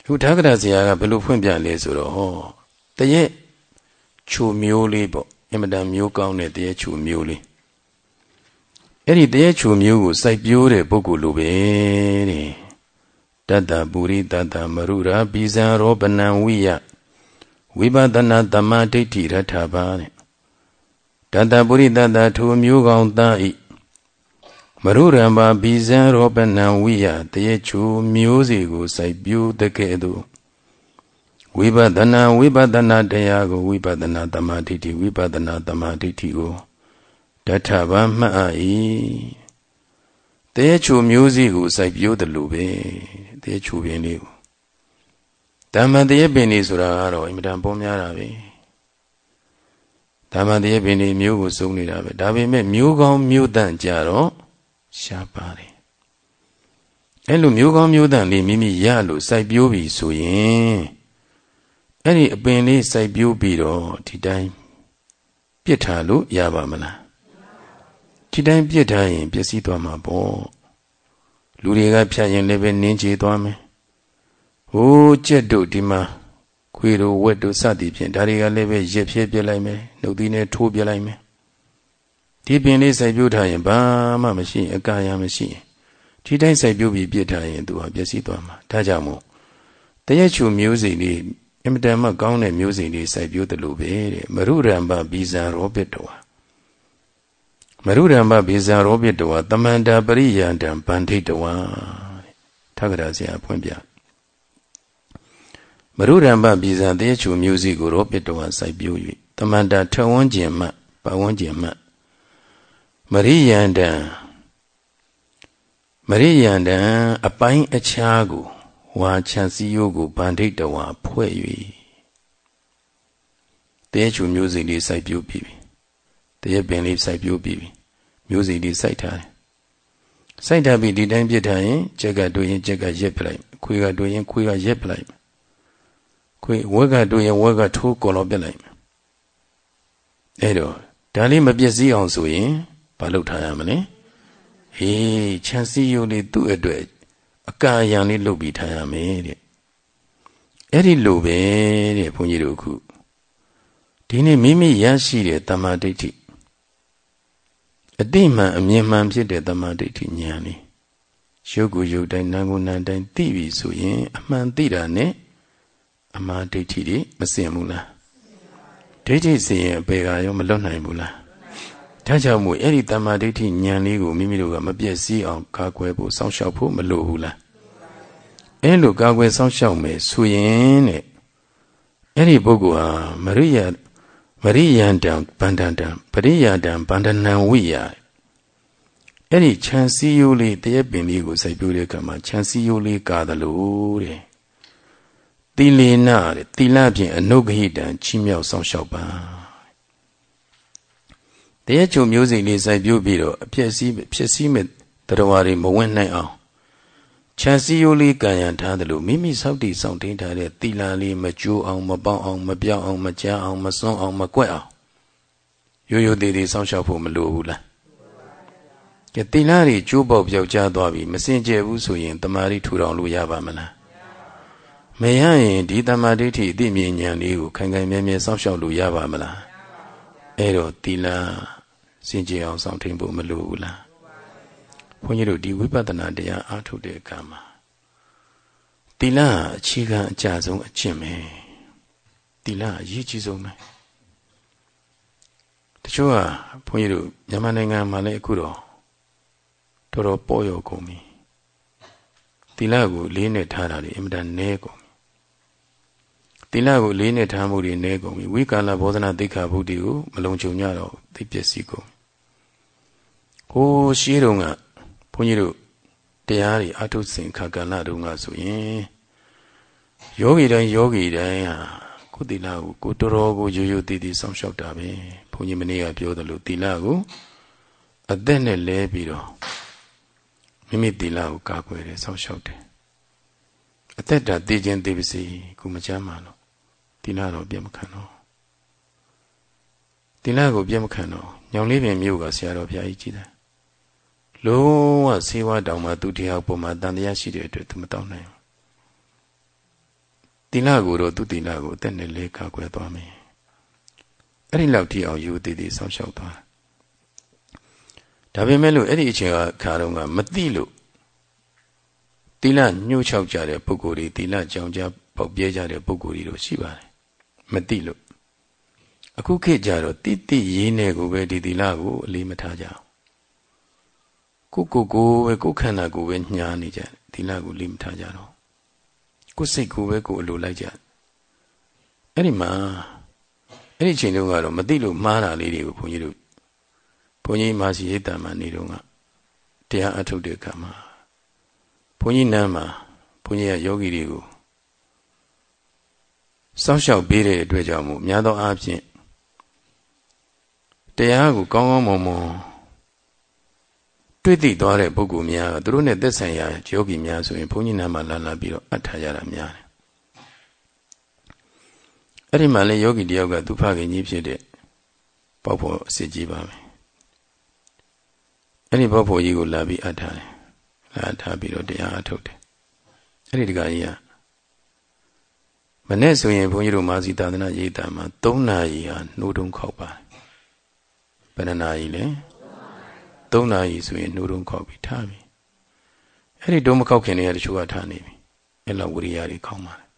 အခုထာဂရဆရာကဘယ်လိုဖွင့်ပြလဲဆိုတော့ဟော တရက်ချိုမျိုးလေးပေါ့အင်မတန်မျိုးကောင်းတဲ့တရက်ချိုမျိုးလေးအဲ့ဒီတရက်ချိုမျိုးကိုစိုက်ပျိုးတဲ့ပုဂ္ဂိုလ်လိုပဲတဲ့တတ္တပုရိတတ္တမရုရာပိဇံရောပနံဝိယဝိပဿနာတမဒိဋ္ဌိရထပါတဲ့တတ္တပုရိတတ္တထိုမျိုးကောင်းသားဤမရုရံပါပိဇံရောပနံဝိယတရက်ချိုမျိုးစီကိုစိုက်ပျိုးတဲ့ကဲ့သို့ ဝိပဿနာဝိပဿနာတရားကိုဝိပဿနာတမဒိဋ္ဌိဝိပဿနာတမဒိဋ္ဌိကိုတထဘာမှတ်၏တဲချိုမျိုးစီကိုစိုက်ပျိုးတယ်လို့ပဲတဲချိုပင်လေးကိုဓမ္မတရေပင်လေးဆိုတာကတော့အင်မတန်ပေါ်များတာပဲဓမ္မတရေပင်လေးမျိုးကိုစုံနေတာပဲဒါပေမဲ့မျိုးကောင်းမျိုးတန့်ကြတော့ရှားပါတယ်အဲ့လိုမျိုးကောင်းမျိုးတန့်လေးမိမိရလို့စိုက်ပျိုးပြီဆိုရင် အဲ့ဒီအပင်လေးစိုက်ပျိုးပြီးတော့ဒီတိုင်းပြစ်ထားလို့ရပါမလားဒီတိုင်းပြစ်ထားရင်ပျက်စီးသွားမှာပေါ့လူတွေကဖြတ်ရင်လည်းပဲနင်းချေသွားမယ်ဟိုးကြက်တို့ဒီမှာခွေတို့ဝက်တို့စသည်ဖြင့်ဒါတွေကလည်းပဲရက်ဖြဲပြလိုက်မယ်နှုတ်သီးနဲ့ထိုးပြလိုက်မယ်ဒီပင်လေးစိုက်ပျိုးထားရင်ဘာမှမရှိအကာရမရှိဒီတိုင်းစိုက်ပျိုးပြီးပြစ်ထားရင်သူဟာပျက်စီးသွားမှာဒါကြောင့်မို့တရက်ချူမျိုးစိလေး အမတန်မှကောင်းတဲ့မျိုးစိလေးစိုက်ပျိုးတယ်လို့ပဲတဲ့မရုရံပဘီဇံရောဘစ်တော်မရုဓမ္မဘေဇာရောပိတဝတမန္တာပရိယန္တံဗန္ထိတဝထက္ကရာဆရာဖွင့်ပြမရုဓမ္မဘေဇာတရေချူမျိုးစီကိုရောပိတဝစိုက်ပျိုး၍တမန္တာထဝန်းကျင်မှပဝန်းကျင်မှမရိယန္တံမရိယန္တံအပိုင်းအခြားကို ဝါချန်စီယိုကိုဗန္ထိတဝဖွဲ့၍တဲချူမျိုးစီလေးစိုက်ပျိုးပြီးတရက်ပင်လေးစိုက်ပျိုးပြီးမျိုးစီလေးစိုက်ထားတယ်စိုက်ထားပြီးဒီတိုင်းပြစ်ထားရင်ကြက်ကတို့ရင်ကြက်ကရက်ပလိုက်ခွေးကတို့ရင်ခွေးကရက်ပလိုက်ခွေးဝက်ကတို့ရင်ဝက်ကထိုးကော်လောပြလိုက်အဲ့တော့ဒါလေးမပြည့်စည်အောင်ဆိုရင်ဘာလုပ်ထားရမလဲဟေးခြံစည်းရိုးလေးသူ့အတွက် အကာအယံလေးလုပ်ပြီးထားရမယ်တဲ့အဲ့ဒီလိုပဲတဲ့ဘုန်းကြီးတို့ခုဒီနေ့မိမိရရှိတဲ့တမာဒိဋ္ဌိအတိမှန်အမြင်မှန်ဖြစ်တဲ့တမာဒိဋ္ဌိဉာဏ်လေးရုပ်ကိုရုပ်တိုင်းနာမ်ကိုနာမ်တိုင်းသိပြီဆိုရင်အမှန်သိတာနဲ့အမှားဒိဋ္ဌိတွေမစင်ဘူးလားဒိဋ္ဌိစင်ရင်အပေကရောမလွတ်နိုင်ဘူးလား ဒါကြောင့်မို့အဲ့ဒီတမာဒိဋ္ဌိဉာဏ်လေးကိုမိမိတို့ကမပြည့်စည်အောင်ကာကွယ်ဖို့စောင့်ရှောက်ဖို့မလိုဘူးလားအဲ့လိုကာကွယ်စောင့်ရှောက်မယ်ဆိုရင်တဲ့အဲ့ဒီပုဂ္ဂိုလ်ဟာမရိယပရိယန္တံဗန္တံတံပရိယန္တံဗန္ဒနံဝိယအဲ့ဒီခြံစည်းရိုးလေးတရက်ပင်လေးကိုစိုက်ပျိုးတဲ့အခါမှာခြံစည်းရိုးလေးကာသလိုတဲ့သီလေနတဲ့သီလဖြင့်အနုဂဟိတံချီးမြှောက်ဆောင်ရှောက်ပါ တရက်ချုံမျိုးစိလေးစိုက်ပျိုးပြီးတော့အဖြစ်စည်းဖြစ်စည်းမဲ့တရားတွေမဝင်နိုင်အောင်ခြံစည်းရိုးလေးကံရန်ထားတယ်လို့မိမိစောက်တည်စောင့်ထိန်ထားတဲ့တီလာလေးမကျိုးအောင်မပေါအောင်မပြောင်းအောင်မကြားအောင်မစွန်းအောင်မကွက်အောင်ရိုးရိုးသေးသေးစောင့်ရှောက်ဖို့မလိုဘူးလားကဲတီလာတွေကျိုးပေါက်ပြောက်ကြားသွားပြီမစင်ကြယ်ဘူးဆိုရင်တမာရီထူထောင်လို့ရပါမလားမမရရင်ဒီတမာဒိဋ္ဌိအသိမြင်ဉာဏ်လေးကိုခိုင်ခိုင်မြဲမြဲစောင့်ရှောက်လို့ရပါမလားအဲ့တော့သီလ စင်ကြယ်အောင်စောင့်ထိန်ဖို့မလိုဘူးလားဘုန်းကြီးတို့ဒီဝိပဿနာတရားအားထုတ်တဲ့အခါမှာသီလအခြေခံအကြဆုံးအကျင့်ပဲသီလအရေးကြီးဆုံးပဲတချို့ကဘုန်းကြီးတို့မြန်မာနိုင်ငံမှာလည်းအခုတော့တော်တော်ပေါ်ရောကုန်ပြီသီလကိုလေးနဲ့ထားတာလေအင်မတန်နည်းကုန်သီလကိုလေးနဲ့ထားမှုတွေနည်းကုန်ပြီဝိကာလဘောဓနာသိက္ခာပုဒ်တွေကိုမလုံခြုံကြတော့သိပျက်စီးကုန် ဟိုးရှိတုန်းကဘုန်းကြီးတို့တရားတွေအထုစဉ်ခါကလတုန်းကဆိုရင်ယောဂီတိုင်းယောဂီတိုင်းဟာကိုသီလကိုကိုတော်တော်ကိုရိုးရိုးတည်တည်စောင့်ရှောက်တာပဲဘုန်းကြီးမနေ့ကပြောသလိုသီလကိုအသက်နဲ့လဲပြီးတော့မိမိသီလကိုကာကွယ်တယ်စောင့်ရှောက်တယ်အသက်တာတည်ခြင်းတည်ပါစေကိုမချမ်းပါလို့သီလတော့ပြတ်မခံတော့သီလကိုပြတ်မခံတော့ညောင်လေးပင်မြို့ကဆရာတော်ဘုရားကြီးကြည်တယ် လုံးဝဆေးဝါးတောင်မှသူတရားပုံမှာတန်တရားရှိတဲ့အတွက်သူမတောင်းနိုင်ဘူးသီလကိုတော့သူသီလကိုအသက်နဲ့လဲကာကွယ်သွားမယ်အဲ့ဒီလောက်ထိအောင်ယူတည်တည်ဆောင်းလျှောက်သွားဒါပေမဲ့လို့အဲ့ဒီအချိန်ကခါတော့ကမသိလို့သီလညှို့ချောက်ကြတဲ့ပုဂ္ဂိုလ်တွေသီလကြောင်ကြပေါက်ပြဲကြတဲ့ပုဂ္ဂိုလ်တွေတော့ရှိပါတယ်မသိလို့အခုခေတ်ကြတော့တိတိရေးနေကိုပဲဒီသီလကိုအလေးမထားကြ ကိုကိုကိုပဲကိုခန္ဓာကိုပဲညားနေကြသီလကိုလေးမထားကြတော့ကိုစိတ်ကိုပဲကိုအလိုလိုက်ကြအဲ့ဒီမှာအဲ့ဒီချိန်တုန်းကတော့မသိလို့မှားတာလေးတွေကိုဘုန်းကြီးတို့ဘုန်းကြီးမာစီရိတ်တံမှာနေတော့ကတရားအထုတ်တဲ့အခါမှာဘုန်းကြီးနန်းမှာဘုန်းကြီးကယောဂီတွေကိုစောင့်ရှောက်ပေးတဲ့အတွက်ကြောင့်မို့များသောအားဖြင့်တရားကိုကောင်းကောင်းမွန်မွန် တွေ့သိသွားတဲ့ပုဂ္ဂိုလ်များသူတို့နဲ့သက်ဆိုင်ရာယောဂီများဆိုရင်ဘုန်းကြီးနားမှာလာလာပြီးတော့အထာရတာများတယ်အဲ့ဒီမှာလည်းယောဂီတယောက်ကသူဖခင်ကြီးဖြစ်တဲ့ပေါက်ဖို့အစစ်ကြီးပါမယ်အဲ့ဒီပေါက်ဖို့ကြီးကိုလာပြီးအထာတယ်လာထားပြီးတော့တရားအထုတ်တယ်အဲ့ဒီတကကြီးကမနေ့ဆိုရင်ဘုန်းကြီးတို့မာစီသာသနာရေးတာမှာ၃နာရီဟာနှိုးတုံးခောက်ပါတယ်ဘယ်နှနာရီလဲ ၃နာရီဆိုရင်နှိုးတုံးခောက်ပြီးထားပြီအဲ့ဒီတုံးမခောက်ခင်တည်းကတချို့ကထားနေပြီအဲ့လောက်ဝိရိယတွေခေါင်းပါတယ်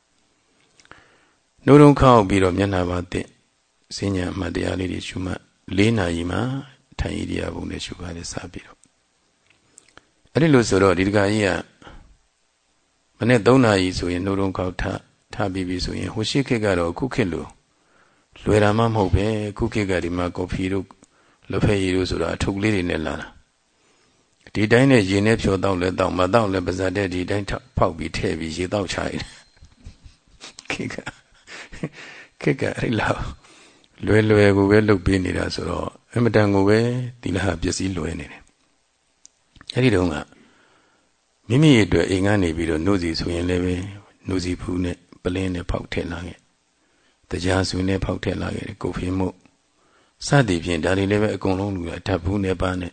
နှိုးတုံးခောက်ပြီးတော့မျက်နှာပါတဲ့စဉ္ညာအမှတ်တရားလေးတွေရှုမှတ်၄နာရီမှထိုင်ဣရိယာပုနဲ့ရှုပါတယ်စပြီးတော့အဲ့ဒီလိုဆိုတော့ဒီတခါကြီးကမနေ့3နာရီဆိုရင်နှိုးတုံးခောက်ထားထားပြီးပြီဆိုရင်ဟိုရှိခေတ်ကတော့ခုခေတ်လိုလွယ်တာမှမဟုတ်ပဲခုခေတ်ကဒီမှာကော်ဖီတို့ လက်ဖက်ရည်တို့ဆိုတာအထုပ်လေးတွေနဲ့လာတာဒီတိုင်းနဲ့ရေနဲ့ဖြောတော့လဲတော့မတော့လဲပါဇက်တဲ့ဒီတိုင်းဖောက်ပြီးထည့်ပြီးရေတော့ချရတယ်ခေတ်ကခေတ်ကအဲ့လောက်လွယ်လွယ်ကိုပဲလှုပ်ပေးနေတာဆိုတော့အမတန်ကိုပဲသီလဟပစ္စည်းလွယ်နေတယ်အဲ့ဒီတုန်းကမိမိရဲ့အတွက်အိမ်ကနေပြီးတော့နှုတ်စီဆိုရင်လည်းပဲနှုတ်စီဖူးနဲ့ပလင်းနဲ့ဖောက်ထည့်လာခဲ့တရားဆွေနဲ့ဖောက်ထည့်လာခဲ့တယ်ကိုဖီမှု စသည်ဖြင့်ဒါတွေလည်းပဲအကုန်လုံးလူရဓာတ်ဘူးနဲ့ပါနဲ့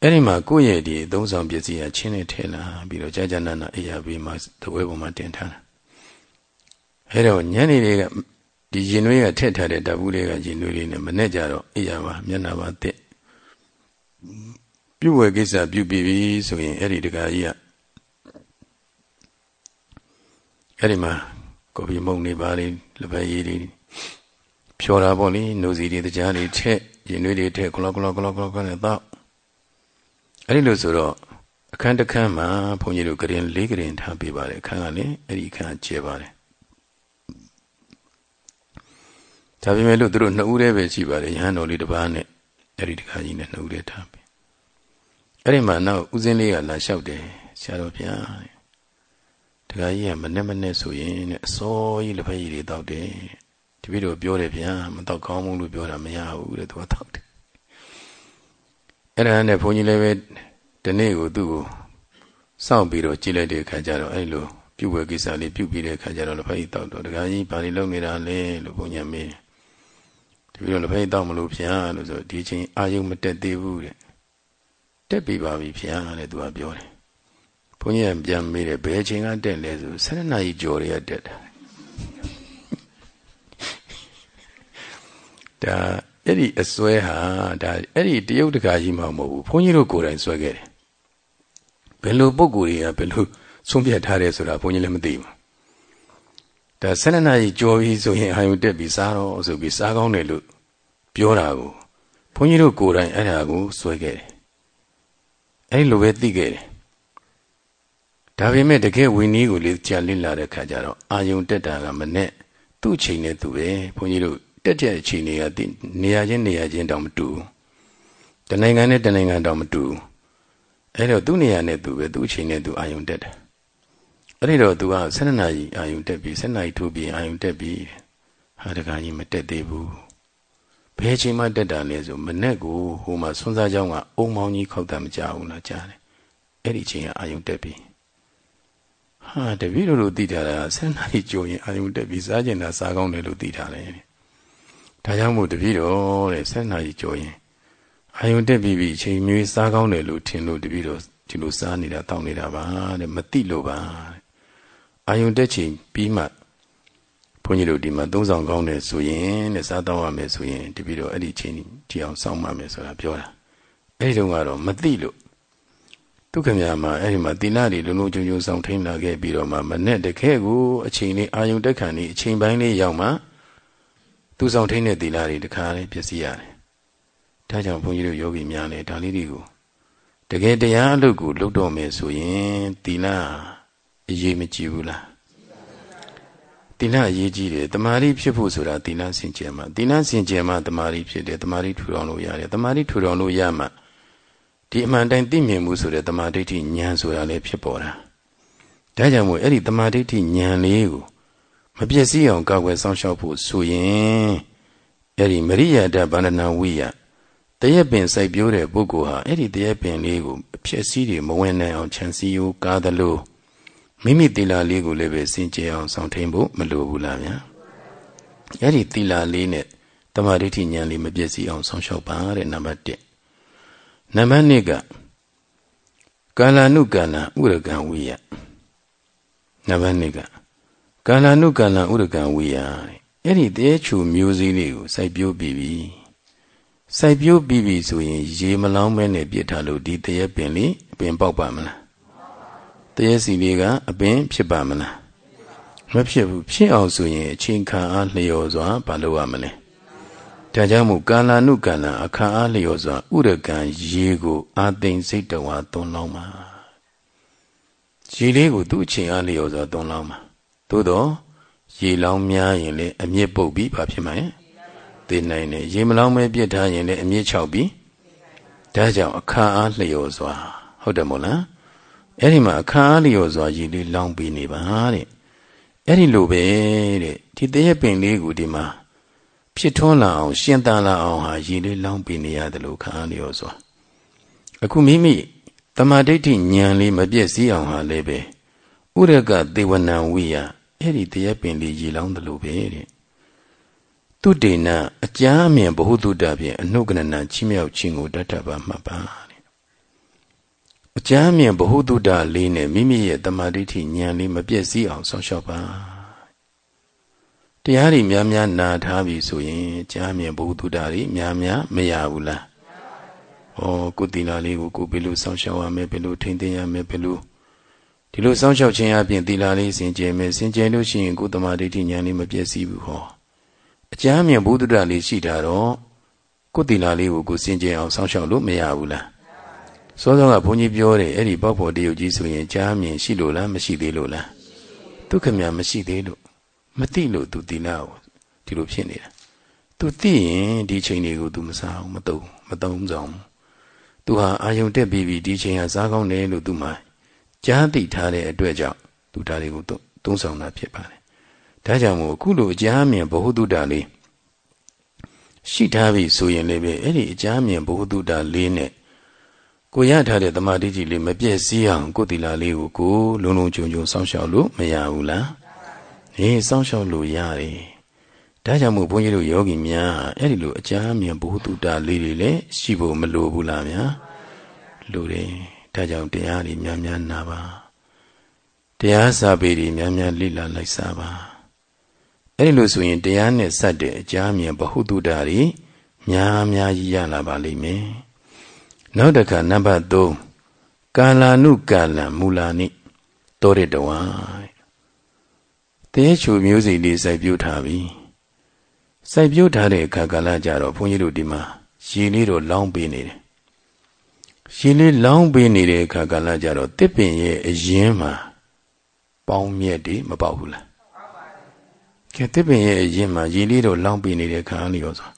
အဲ့ဒီမှာကိုယ့်ရဲ့ဒီသုံးဆောင်ပစ္စည်းကချင်းနဲ့ထည့်လာပြီးတော့ကြာကြာနာနာအေးရပြီးမှတဝဲပေါ်မှာတင်ထားတာအဲ့တော့ညနေလေးကဒီရင်နွေးကထည့်ထားတဲ့ဓာတ်ဘူးလေးကရင်နွေးလေးနဲ့မနဲ့ကြတော့အေးရပါမျက်နှာပါတက်ပြုတ်ဝဲကိစ္စပြုတ်ပြီးပြီဆိုရင်အဲ့ဒီတကာကြီးကအဲ့ဒီမှာကော်ဖီမုန့်နေပါလေလက်ပဲရည်တွေ ဖြော်တာပေါ့လေနှုတ်စီတွေတရားတွေထက်ရင်တွေတွေထက်ကလောကလောကလောကလောကနဲ့တော့အဲ့ဒီလိုဆိုတော့အခန်းတစ်ခန်းမှာဘုန်းကြီးတို့ကရင်လေးကရင်ထားပေးပါတယ်အခန်းကလည်းအဲ့ဒီအခန်းကျဲပါတယ်ဒါပေမဲ့လို့သူတို့နှစ်ဦးတည်းပဲရှိပါတယ်ရဟန်းတော်လေးတစ်ပါးနဲ့အဲ့ဒီတခါကြီးနဲ့နှစ်ဦးတည်းထားပေးအဲ့ဒီမှာနောက်ဦးစင်းလေးကလာလျှောက်တယ်ဆရာတော်ဘုရားဒကာကြီးကမနဲ့မနဲ့ဆိုရင်တဲ့အစောကြီးလက်ဖက်ရည်တွေတောက်တယ် တပည့်တော်ပြောတယ်ဗျာမတောက်ကောင်းဘူးလို့ပြောတာမရဘူးတဲ့သူကတောက်တယ်အဲ့ဒါနဲ့ဘုန်းကြီးလည်းပဲဒီနေ့ကိုသူ့ကိုစောင့်ပြီးတော့ကြည့်လိုက်တဲ့အခါကျတော့အဲ့လိုပြုဝဲကိစ္စလေးပြုပြီးတဲ့အခါကျတော့လက်ဖက်ရည်တောက်တော့ဒကာကြီးဘာလို့လုပ်နေတာလဲလို့ဘုန်းကြီးမေးတပည့်တော်လက်ဖက်ရည်တောက်မလို့ဗျာလို့ဆိုဒီချင်းအာယုံမတက်သေးဘူးတဲ့တက်ပြီပါပြီဗျာတဲ့သူကပြောတယ်ဘဘုန်းကြီးကပြန်မေးတယ်ဘယ်အချိန်ကတက်လဲဆို7နာရီကျော်တွေကတက်တာ ဒါအဲ့ဒီအစွဲဟာဒါအဲ့ဒီတရုတ်တကာကြီးမှမဟုတ်ဘူးဘုန်းကြီးတို့ကိုယ်တိုင်စွဲခဲ့တယ်ဘယ်လိုပုံကိုယ်တွေကဘယ်လိုဆုံးဖြတ်ထားတယ်ဆိုတာဘုန်းကြီးလည်းမသိဘူးဒါ7နာရီကြော်ပြီးဆိုရင်အာယုတက်ပြီးစားတော့ဆိုပြီးစားကောင်းတယ်လို့ပြောတာကိုဘုန်းကြီးတို့ကိုယ်တိုင်အဲ့ဒါကိုစွဲခဲ့တယ်အဲ့ဒီလိုပဲသိခဲ့တယ်ဒါပေမဲ့တကယ်ဝိနည်းကိုလေကြာလစ်လာတဲ့ခါကျတော့အာယုတက်တာကမနဲ့သူ့ချိန်နဲ့သူပဲဘုန်းကြီးတို့ တက်တဲ့အချိန်တွေကနေရာချင်းနေရာချင်းတောင်မတူတနိုင်ငံနဲ့တနိုင်ငံတောင်မတူအဲ့တော့သူ့နေရာနဲ့သူပဲသူ့အချိန်နဲ့သူအာယုတက်တယ်အဲ့ဒီတော့သူက12နာရီအာယုတက်ပြီး12နာရီထိုးပြီးအာယုတက်ပြီးဟာတခါကြီးမတက်သေးဘူးဘယ်ချိန်မှတက်တာလဲဆိုမနဲ့ကိုဟိုမှာဆွမ်းစားเจ้าကအုံမောင်းကြီးခောက်တာမကြဘူးလားကြားတယ်အဲ့ဒီချိန်ကအာယုတက်ပြီးဟာတပည့်တို့လိုသိတာက12နာရီကြိုရင်အာယုတက်ပြီးစားကျင်တာစားကောင်းတယ်လို့သိထားတယ် ဒါကြောင့်မို့တပည့်တော်တဲ့12နာရီကြိုရင်အာယုတက်ပြီးပြီအချိန်မျိုးစားကောင်းတယ်လို့ထင်လို့တပည့်တော်ဒီလိုစားနေတာတောင်းနေတာပါတဲ့မသိလို့ပါအာယုတက်ချိန်ပြီးမှဘုန်းကြီးတို့ဒီမှာသုံးဆောင်ကောင်းတယ်ဆိုရင်တဲ့စားတော့ရမယ်ဆိုရင်တပည့်တော်အဲ့ဒီချိန်ဒီအောင်စောင့်မှမယ်ဆိုတာပြောတာအဲ့ဒီတုန်းကတော့မသိလို့ဒုက္ခမြာမှာအဲ့ဒီမှာတိနာတွေလုံးလုံးကျုံကျုံဆောင်ထိန်လာခဲ့ပြီးတော့မှမနဲ့တခဲကိုအချိန်လေးအာယုတက်ခံနေအချိန်ပိုင်းလေးရောက်မှ သူဆောင်ထိန်တဲ့တိနာတွေတခါလေးပြည့်စည်ရတယ်ဒါကြောင့်ဘုန်းကြီးတို့ယောဂီများလည်းဒါလေးတွေကိုတကယ်တရားအလုပ်ကိုလုပ်တော့မယ်ဆိုရင်တိနာအရေးမကြီးဘူးလားတိလအရေးကြီးတယ်တမာရီဖြစ်ဖို့ဆိုတာတိလစင်ကြယ်မှာတိလစင်ကြယ်မှာတမာရီဖြစ်တယ်တမာရီထူထောင်လို့ရတယ်တမာရီထူထောင်လို့ရမှာဒီအမှန်တိုင်းသိမြင်မှုဆိုတဲ့တမာဒိဋ္ဌိဉာဏ်ဆိုတာလည်းဖြစ်ပေါ်တာဒါကြောင့်မို့အဲ့ဒီတမာဒိဋ္ဌိဉာဏ်လေးကို မပြည့်စည်အောင်ကောက်ွယ်စောင့်ရှောက်ဖို့ဆိုရင်အဲ့ဒီမရိယာဒဗန္ဒနာဝိယတရက်ပင်စိုက်ပျိုးတဲ့ပုဂ္ဂိုလ်ဟာအဲ့ဒီတရက်ပင်လေးကိုအဖြစ်စည်းတွေမဝင်နိုင်အောင်ခြံစည်းရိုးကားသလိုမိမိသီလာလေးကိုလည်းပဲစင်ကြယ်အောင်ဆောင်ထိန်ဖို့မလိုဘူးလားဗျာအဲ့ဒီသီလာလေးနဲ့တမာဒိဋ္ဌိဉာဏ်လေးမပြည့်စည်အောင်ဆောင်ရှောက်ပါတဲ့နံပါတ်1နံပါတ်2ကကာလ ानु ကာလဥရကံဝိယနံပါတ်2က ကာလ ानु ကာလဥရကံဝိယအဲ့ဒီတဲချူမျိုးစည်းလေးကိုစိုက်ပျိုးပြီးပြီစိုက်ပျိုးပြီးပြီဆိုရင် ရေမလောင်းမဲနဲ့ပြစ်ထားလို့ဒီတရက်ပင်လေးအပင်ပေါက်ပါမလားတရက်စီလေးကအပင်ဖြစ်ပါမလားမဖြစ်ဘူးဖြစ်အောင်ဆိုရင်အချိန်ခံအားလျော်စွာမလုပ်ရမလဲဒါကြောင့်မို့ကာလ ानु ကာလအခါအားလျော်စွာဥရကံရေကိုအာသိမ့်စိတ်တော်ဝါသွန်လောင်းပါရေလေးကိုသူ့အချိန်အားလျော်စွာသွန်လောင်းပါ သို့တော့ရေလောင်းများရင်လည်းအမြင့်ပုတ်ပြီးဘာဖြစ်မှာလဲသိနိုင်တယ်ရေမလောင်းမဲပြစ်ထားရင်လည်းအမြင့်ချောက်ပြီးဒါကြောင့်အခါအားလျော်စွာ ဟုတ်တယ်မို့လားအဲ့ဒီမှာအခါအားလျော်စွာရေလေးလောင်းပြီးနေပါတဲ့အဲ့ဒီလိုပဲတဲ့ဒီတရက်ပင်လေးကိုဒီမှာဖြစ်ထွန်းလာအောင် ရှင်းတန်လာအောင်ဟာရည်လေးလောင်းပေးနေရတယ်လို့ခံရလျော်စွာအခုမိမိတမာဒိဋ္ဌိဉာဏ်လေးမပြည့်စည်အောင်ဟာလည်းပဲ ဥရကသေဝနံဝိယအဲ့ဒီတရားပင်လေးရည်လောင်းတယ်လို့ပဲတဲ့သူတေနအကြမ်းအမြင်ဘ ഹു တုတဖြင့်အနုကနနာချီးမြှောက်ခြင်းကိုတတ်တပါမှတ်ပါတဲ့အကြမ်းအမြင်ဘ ഹു တုတလေးနဲ့မိမိရဲ့တမာဒိဋ္ဌိဉာဏ်လေးမပြည့်စည်အောင်စောင့်ရှောက်ပါတရားတွေများများနာထားပြီဆိုရင်ကြားမြင်ဘုသူတာတွေများများမရဘူးလား။ဩကိုတိလာလေးကိုကိုဘယ်လိုစောင့်ရှောက်ရမလဲဘယ်လိုထိန်းသိမ်းရမလဲဘယ်လို ဒီလိုစောင့်ရှောက်ခြင်းအပြင်တိလာလေးစင်ကြယ်မယ်စင်ကြယ်လို့ရှိရင်ကိုတမာဒိဋ္ဌိဉာဏ်လေးမပြည့်စည်ဘူးဟော။အကြမ်းမြင်ဘုသူတာလေးရှိတာတော့ကိုတိလာလေးကိုကိုစင်ကြယ်အောင်စောင့်ရှောက်လို့မရဘူးလား။စောစောကဘုန်းကြီးပြောတယ်အဲ့ဒီပေါ့ဖို့တရုတ်ကြီးဆိုရင်ကြားမြင်ရှိလို့လားမရှိသေးလို့လား။ဒုက္ခမြမရှိသေးလို့မသိလို့ तू သီလကိုဒီလိုဖြစ်နေတာ तू သိရင်ဒီချိန်တွေကို तू မစားဘူးမတုံမတုံဆောင် तू ဟာအာယုံတက်ပြီးပြီဒီချိန်ဟာစားကောင်းတယ်လို့ तू မှ ကြားသိထားတဲ့အတွက်ကြောင့် तू ဒါတွေကိုသုံးဆောင်တာဖြစ်ပါတယ်ဒါကြောင့်မို့အခုလိုအကြမ်းမြင်ဘ ഹു တုတ္တလေးရှိထားပြီဆိုရင်လည်းပဲအဲ့ဒီအကြမ်းမြင်ဘ ഹു တုတ္တလေးနဲ့ကိုရထားတဲ့တမာတိကြီးလေးမပြည့်စည်အောင်ကိုယ်တီလာလေးကိုကိုလုံးလုံးကြုံကြုံစောင့်ရှောက်လို့မရဘူးလားအေးစောင့်ရှောက်လို့ရတယ်ဒါကြောင့်မို့ဘုန်းကြီးတို့ယောဂီများအဲ့ဒီလိုအကြမ်းမြင်ဘုသူတလေးတွေလည်းရှိဖို့မလိုဘူးလားဗျာလိုတယ် ဒါကြောင့်တရားတွေများများနာပါတရားစာပေတွေများများလေ့လာလိုက်စားပါအဲ့ဒီလိုဆိုရင်တရားနဲ့စက်တဲ့အကြအမြင်ဘ ഹു တုဒ္ဓတွေများများကြီးရလာပါလိမ့်မယ်နောက်တစ်ခါနံပါတ်3ကာလာနုကာလံမူလာနိတောရတဝါတဲချူမျိုးစိလေးစိုက်ပြုထားပြီစိုက်ပြုထားတဲ့အခါကာလကြတော့ဘုန်းကြီးတို့ဒီမှာရေလေးတော့လောင်းပေးနေတယ် ရေလေးလောင်းပေးနေတဲ့အခါကာလကြတော့တစ်ပင်ရဲ့အရင်မှာပေါင်းမြက်တွေမပေါက်ဘူးလားကဲတစ်ပင်ရဲ့အရင်မှာရေလေးတော့လောင်းပေးနေတဲ့အခါလေးရောဆို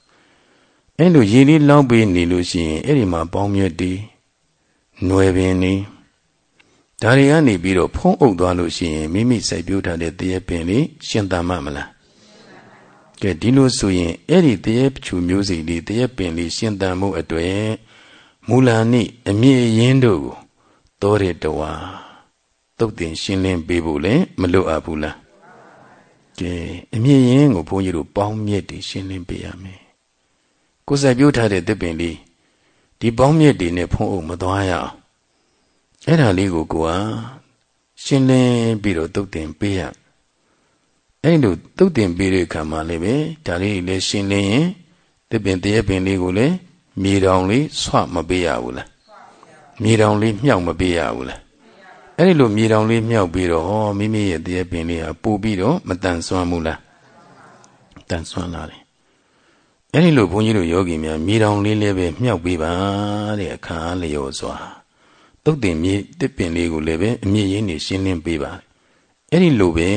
အဲ့လိုရေလေးလောင်းပေးနေလို့ရှိရင်အဲ့ဒီမှာပေါင်းမြက်တွေຫນွယ်ပင်နေဒါတွေကနေပြီးတော့ဖုံးအုပ်သွားလို့ရှိရင်မိမိစိုက်ပျိုးထားတဲ့တရေပင်လေးရှင်သန်မှမလားကဲဒီလိုဆိုရင်အဲ့ဒီတရေချူမျိုးစိလေးတရေပင်လေးရှင်သန်မှုအတွေ့ မူလာနိအမြင့်ရင်းတို့ကိုသောရတဝါတုတ်တင်ရှင်းလင်းပေးဖို့လည်းမလိုအပ်ဘူးလားကဲအမြင့်ရင်းကိုဘုန်းကြီးတို့ပေါင်းမြက်တွေရှင်းလင်းပေးရမယ်ကိုယ်စိုက်ပျိုးထားတဲ့တစ်ပင်လေးဒီပေါင်းမြက်တွေနဲ့ဖုံးအုပ်မသွားရအောင်အဲ့ဒါလေးကိုကိုကရှင်းလင်းပြီးတော့တုတ်တင်ပေးရအဲ့လိုတုတ်တင်ပေးတဲ့အခါမှာလည်းပဲဒါလေးလည်းရှင်းလင်းရင်တစ်ပင်တရက်ပင်လေးကိုလည်း မြေတောင်လေးဆွမပေးရဘူးလားမြေတောင်လေးမြှောက်မပေးရဘူးလားအဲ့ဒီလိုမြေတောင်လေးမြှောက်ပြီးတော့ဟောမိမိရဲ့တရက်ပင်လေးဟာပို့ပြီးတော့မတန်ဆွမ်းဘူးလားတန်ဆွမ်းလာတယ်အဲ့ဒီလိုဘုန်းကြီးတို့ယောဂီများမြေတောင်လေးလည်းပဲမြှောက်ပေးပါတဲ့အခါလျော်စွာတုတ်တင်မြေတစ်ပင်လေးကိုလည်းပဲအမြင့်ရင်းနေရှင်းလင်းပေးပါအဲ့ဒီလိုပဲ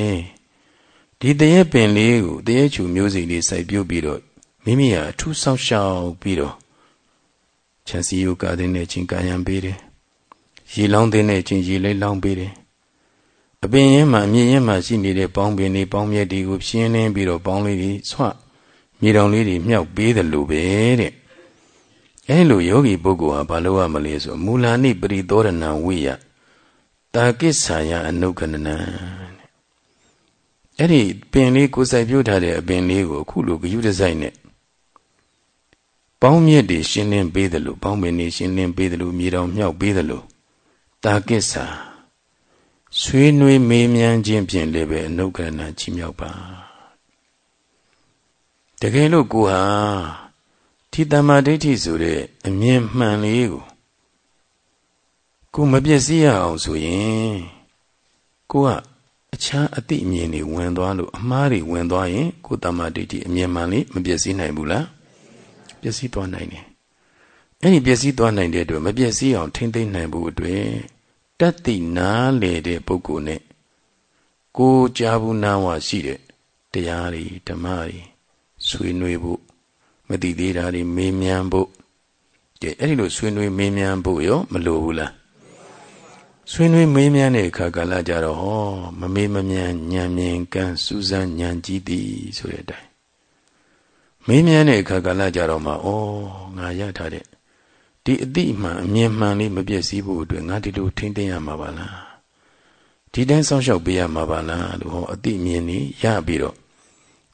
ဒီတရက်ပင်လေးကိုတရက်ချူမျိုးစိလေးစိုက်ပြုတ်ပြီးတော့မိမိဟာအထူးဆောက်ရှောက်ပြီးတော့ ခြံစည်းရိုးကာတဲ့နဲ့ချင်းကာယံပေးတယ်ရေလောင်းတဲ့နဲ့ချင်းရေလေးလောင်းပေးတယ်အပင်ရင်းမှာအမြင့်ရင်းမှာရှိနေတဲ့ပေါင်းပင်တွေပေါင်းမြက်တွေကိုဖြင်းနှင်းပြီးတော့ပေါင်းလေးတွေဆွမြေတောင်လေးတွေမြှောက်ပေးတယ်လို့ပဲတဲ့အဲလိုယောဂီပုဂ္ဂိုလ်ဟာဘာလို့ရမလဲဆိုမူလာနိပရိသောရဏဝိယတာကိစ္ဆာယအနုကနနံအဲ့ဒီပင်လေးကိုစိုက်ပြိုးထားတဲ့အပင်လေးကိုအခုလိုဂယုတစိုက်နဲ့ ပေါင်းမြက်တွေရှင်းလင်းပေးတယ်လို့ပေါင်းပင်တွေရှင်းလင်းပေးတယ်လို့မြေတောင်မြောက်ပေးတယ်လို့တာကိစ္ဆာဆွေးနွေးမေးမြန်းခြင်းဖြင့်လည်းပဲအနုကရဏချီးမြှောက်ပါတကယ်လို့ကိုဟာဒီတမ္မာဒိဋ္ဌိဆိုတဲ့အမြင်မှန်လေးကိုကိုမပြည့်စည်ရအောင်ဆိုရင်ကိုကအခြားအတိအမြင်တွေဝင်သွားလို့အမှားတွေဝင်သွားရင်ကိုတမ္မာဒိဋ္ဌိအမြင်မှန်လေးမပြည့်စည်နိုင်ဘူးလား ပျက်စီးသွားနိုင်တယ်အဲ့ဒီပျက်စီးသွားနိုင်တဲ့အတွက်မပျက်စီးအောင်ထိမ့်သိမ့်နိုင်ဖို့အတွက်တတ်သိနားလေတဲ့ပုဂ္ဂိုလ်နဲ့ကိုကြားဘူးနားဝရှိတဲ့တရားတွေဓမ္မတွေဆွေးနွေးဖို့မသိသေးတာတွေမေးမြန်းဖို့ကဲအဲ့ဒီလိုဆွေးနွေးမေးမြန်းဖို့ရောမလိုဘူးလားဆွေးနွေးမေးမြန်းတဲ့အခါကလည်းကြတော့ဟောမမေးမမြန်းညံမြင်ကန်းစူးစမ်းညံကြည့်သည်ဆိုတဲ့အတိုင်း မေးမြန်းတဲ့အခါကလည်းကြတော့မှဩငါရထားတဲ့ဒီအတိအမှန်အမြင်မှန်လေးမပြည့်စည်ဖို့အတွက်ငါဒီလိုထိမ့်သိမ်းရမှာပါလားဒီတိုင်းစောင့်ရှောက်ပေးရမှာပါလားလို့ဟောအတိအမြင်นี้ရပြီးတော့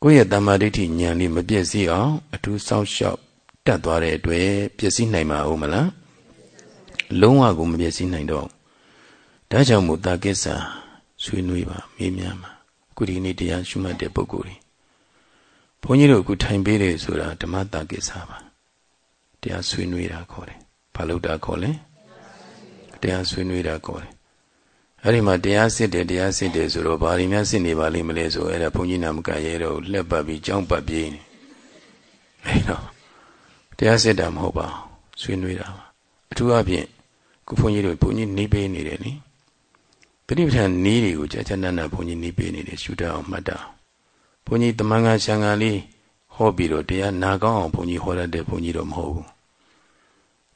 ကိုယ့်ရဲ့တမ္မာဒိဋ္ဌိဉာဏ်လေးမပြည့်စည်အောင်အထူးစောင့်ရှောက်တတ်သွားတဲ့အတွက်ပြည့်စည်နိုင်မှာဟုတ်မလားလုံးဝကိုမပြည့်စည်နိုင်တော့ဒါကြောင့်မို့တာကိစ္စဆွေးနွေးပါမေးမြန်းပါခုဒီနေ့တရားရှုမှတ်တဲ့ပုဂ္ဂိုလ်တွေ ဘုန်းကြီးတို့အခုထိုင်ပေးတယ်ဆိုတာဓမ္မတာကိစ္စပါတရားဆွေးနွေးတာခေါ်တယ်ဘာလို့တာခေါ်လဲတရားဆွေးနွေးတာခေါ်တယ်အဲ့ဒီမှာတရားစစ်တယ်တရားစစ်တယ်ဆိုတော့ဘာတွေများစစ်နေပါလိမ့်မလဲဆိုအဲ့ဒါဘုန်းကြီးနာမကရဲတော့လက်ပတ်ပြီးကြောင်းပတ်ပြေးနေအဲ့တော့တရားစစ်တာမဟုတ်ပါဘူးဆွေးနွေးတာပါအထူးအဖြင့်ခုဘုန်းကြီးတို့ဘုန်းကြီးနေပေးနေတယ်နိပရိပဌာန်နီးတွေကိုကြာကြာနာနာဘုန်းကြီးနေပေးနေတယ်ရှုတတ်အောင်မှတ်တတ် ဘုန်းကြီးတမန်ကရှံကလေးဟောပြီးတော့တရားနာကောင်းအောင်ဘုန်းကြီးဟောရတဲ့ဘုန်းကြီးတော့မဟုတ်ဘူး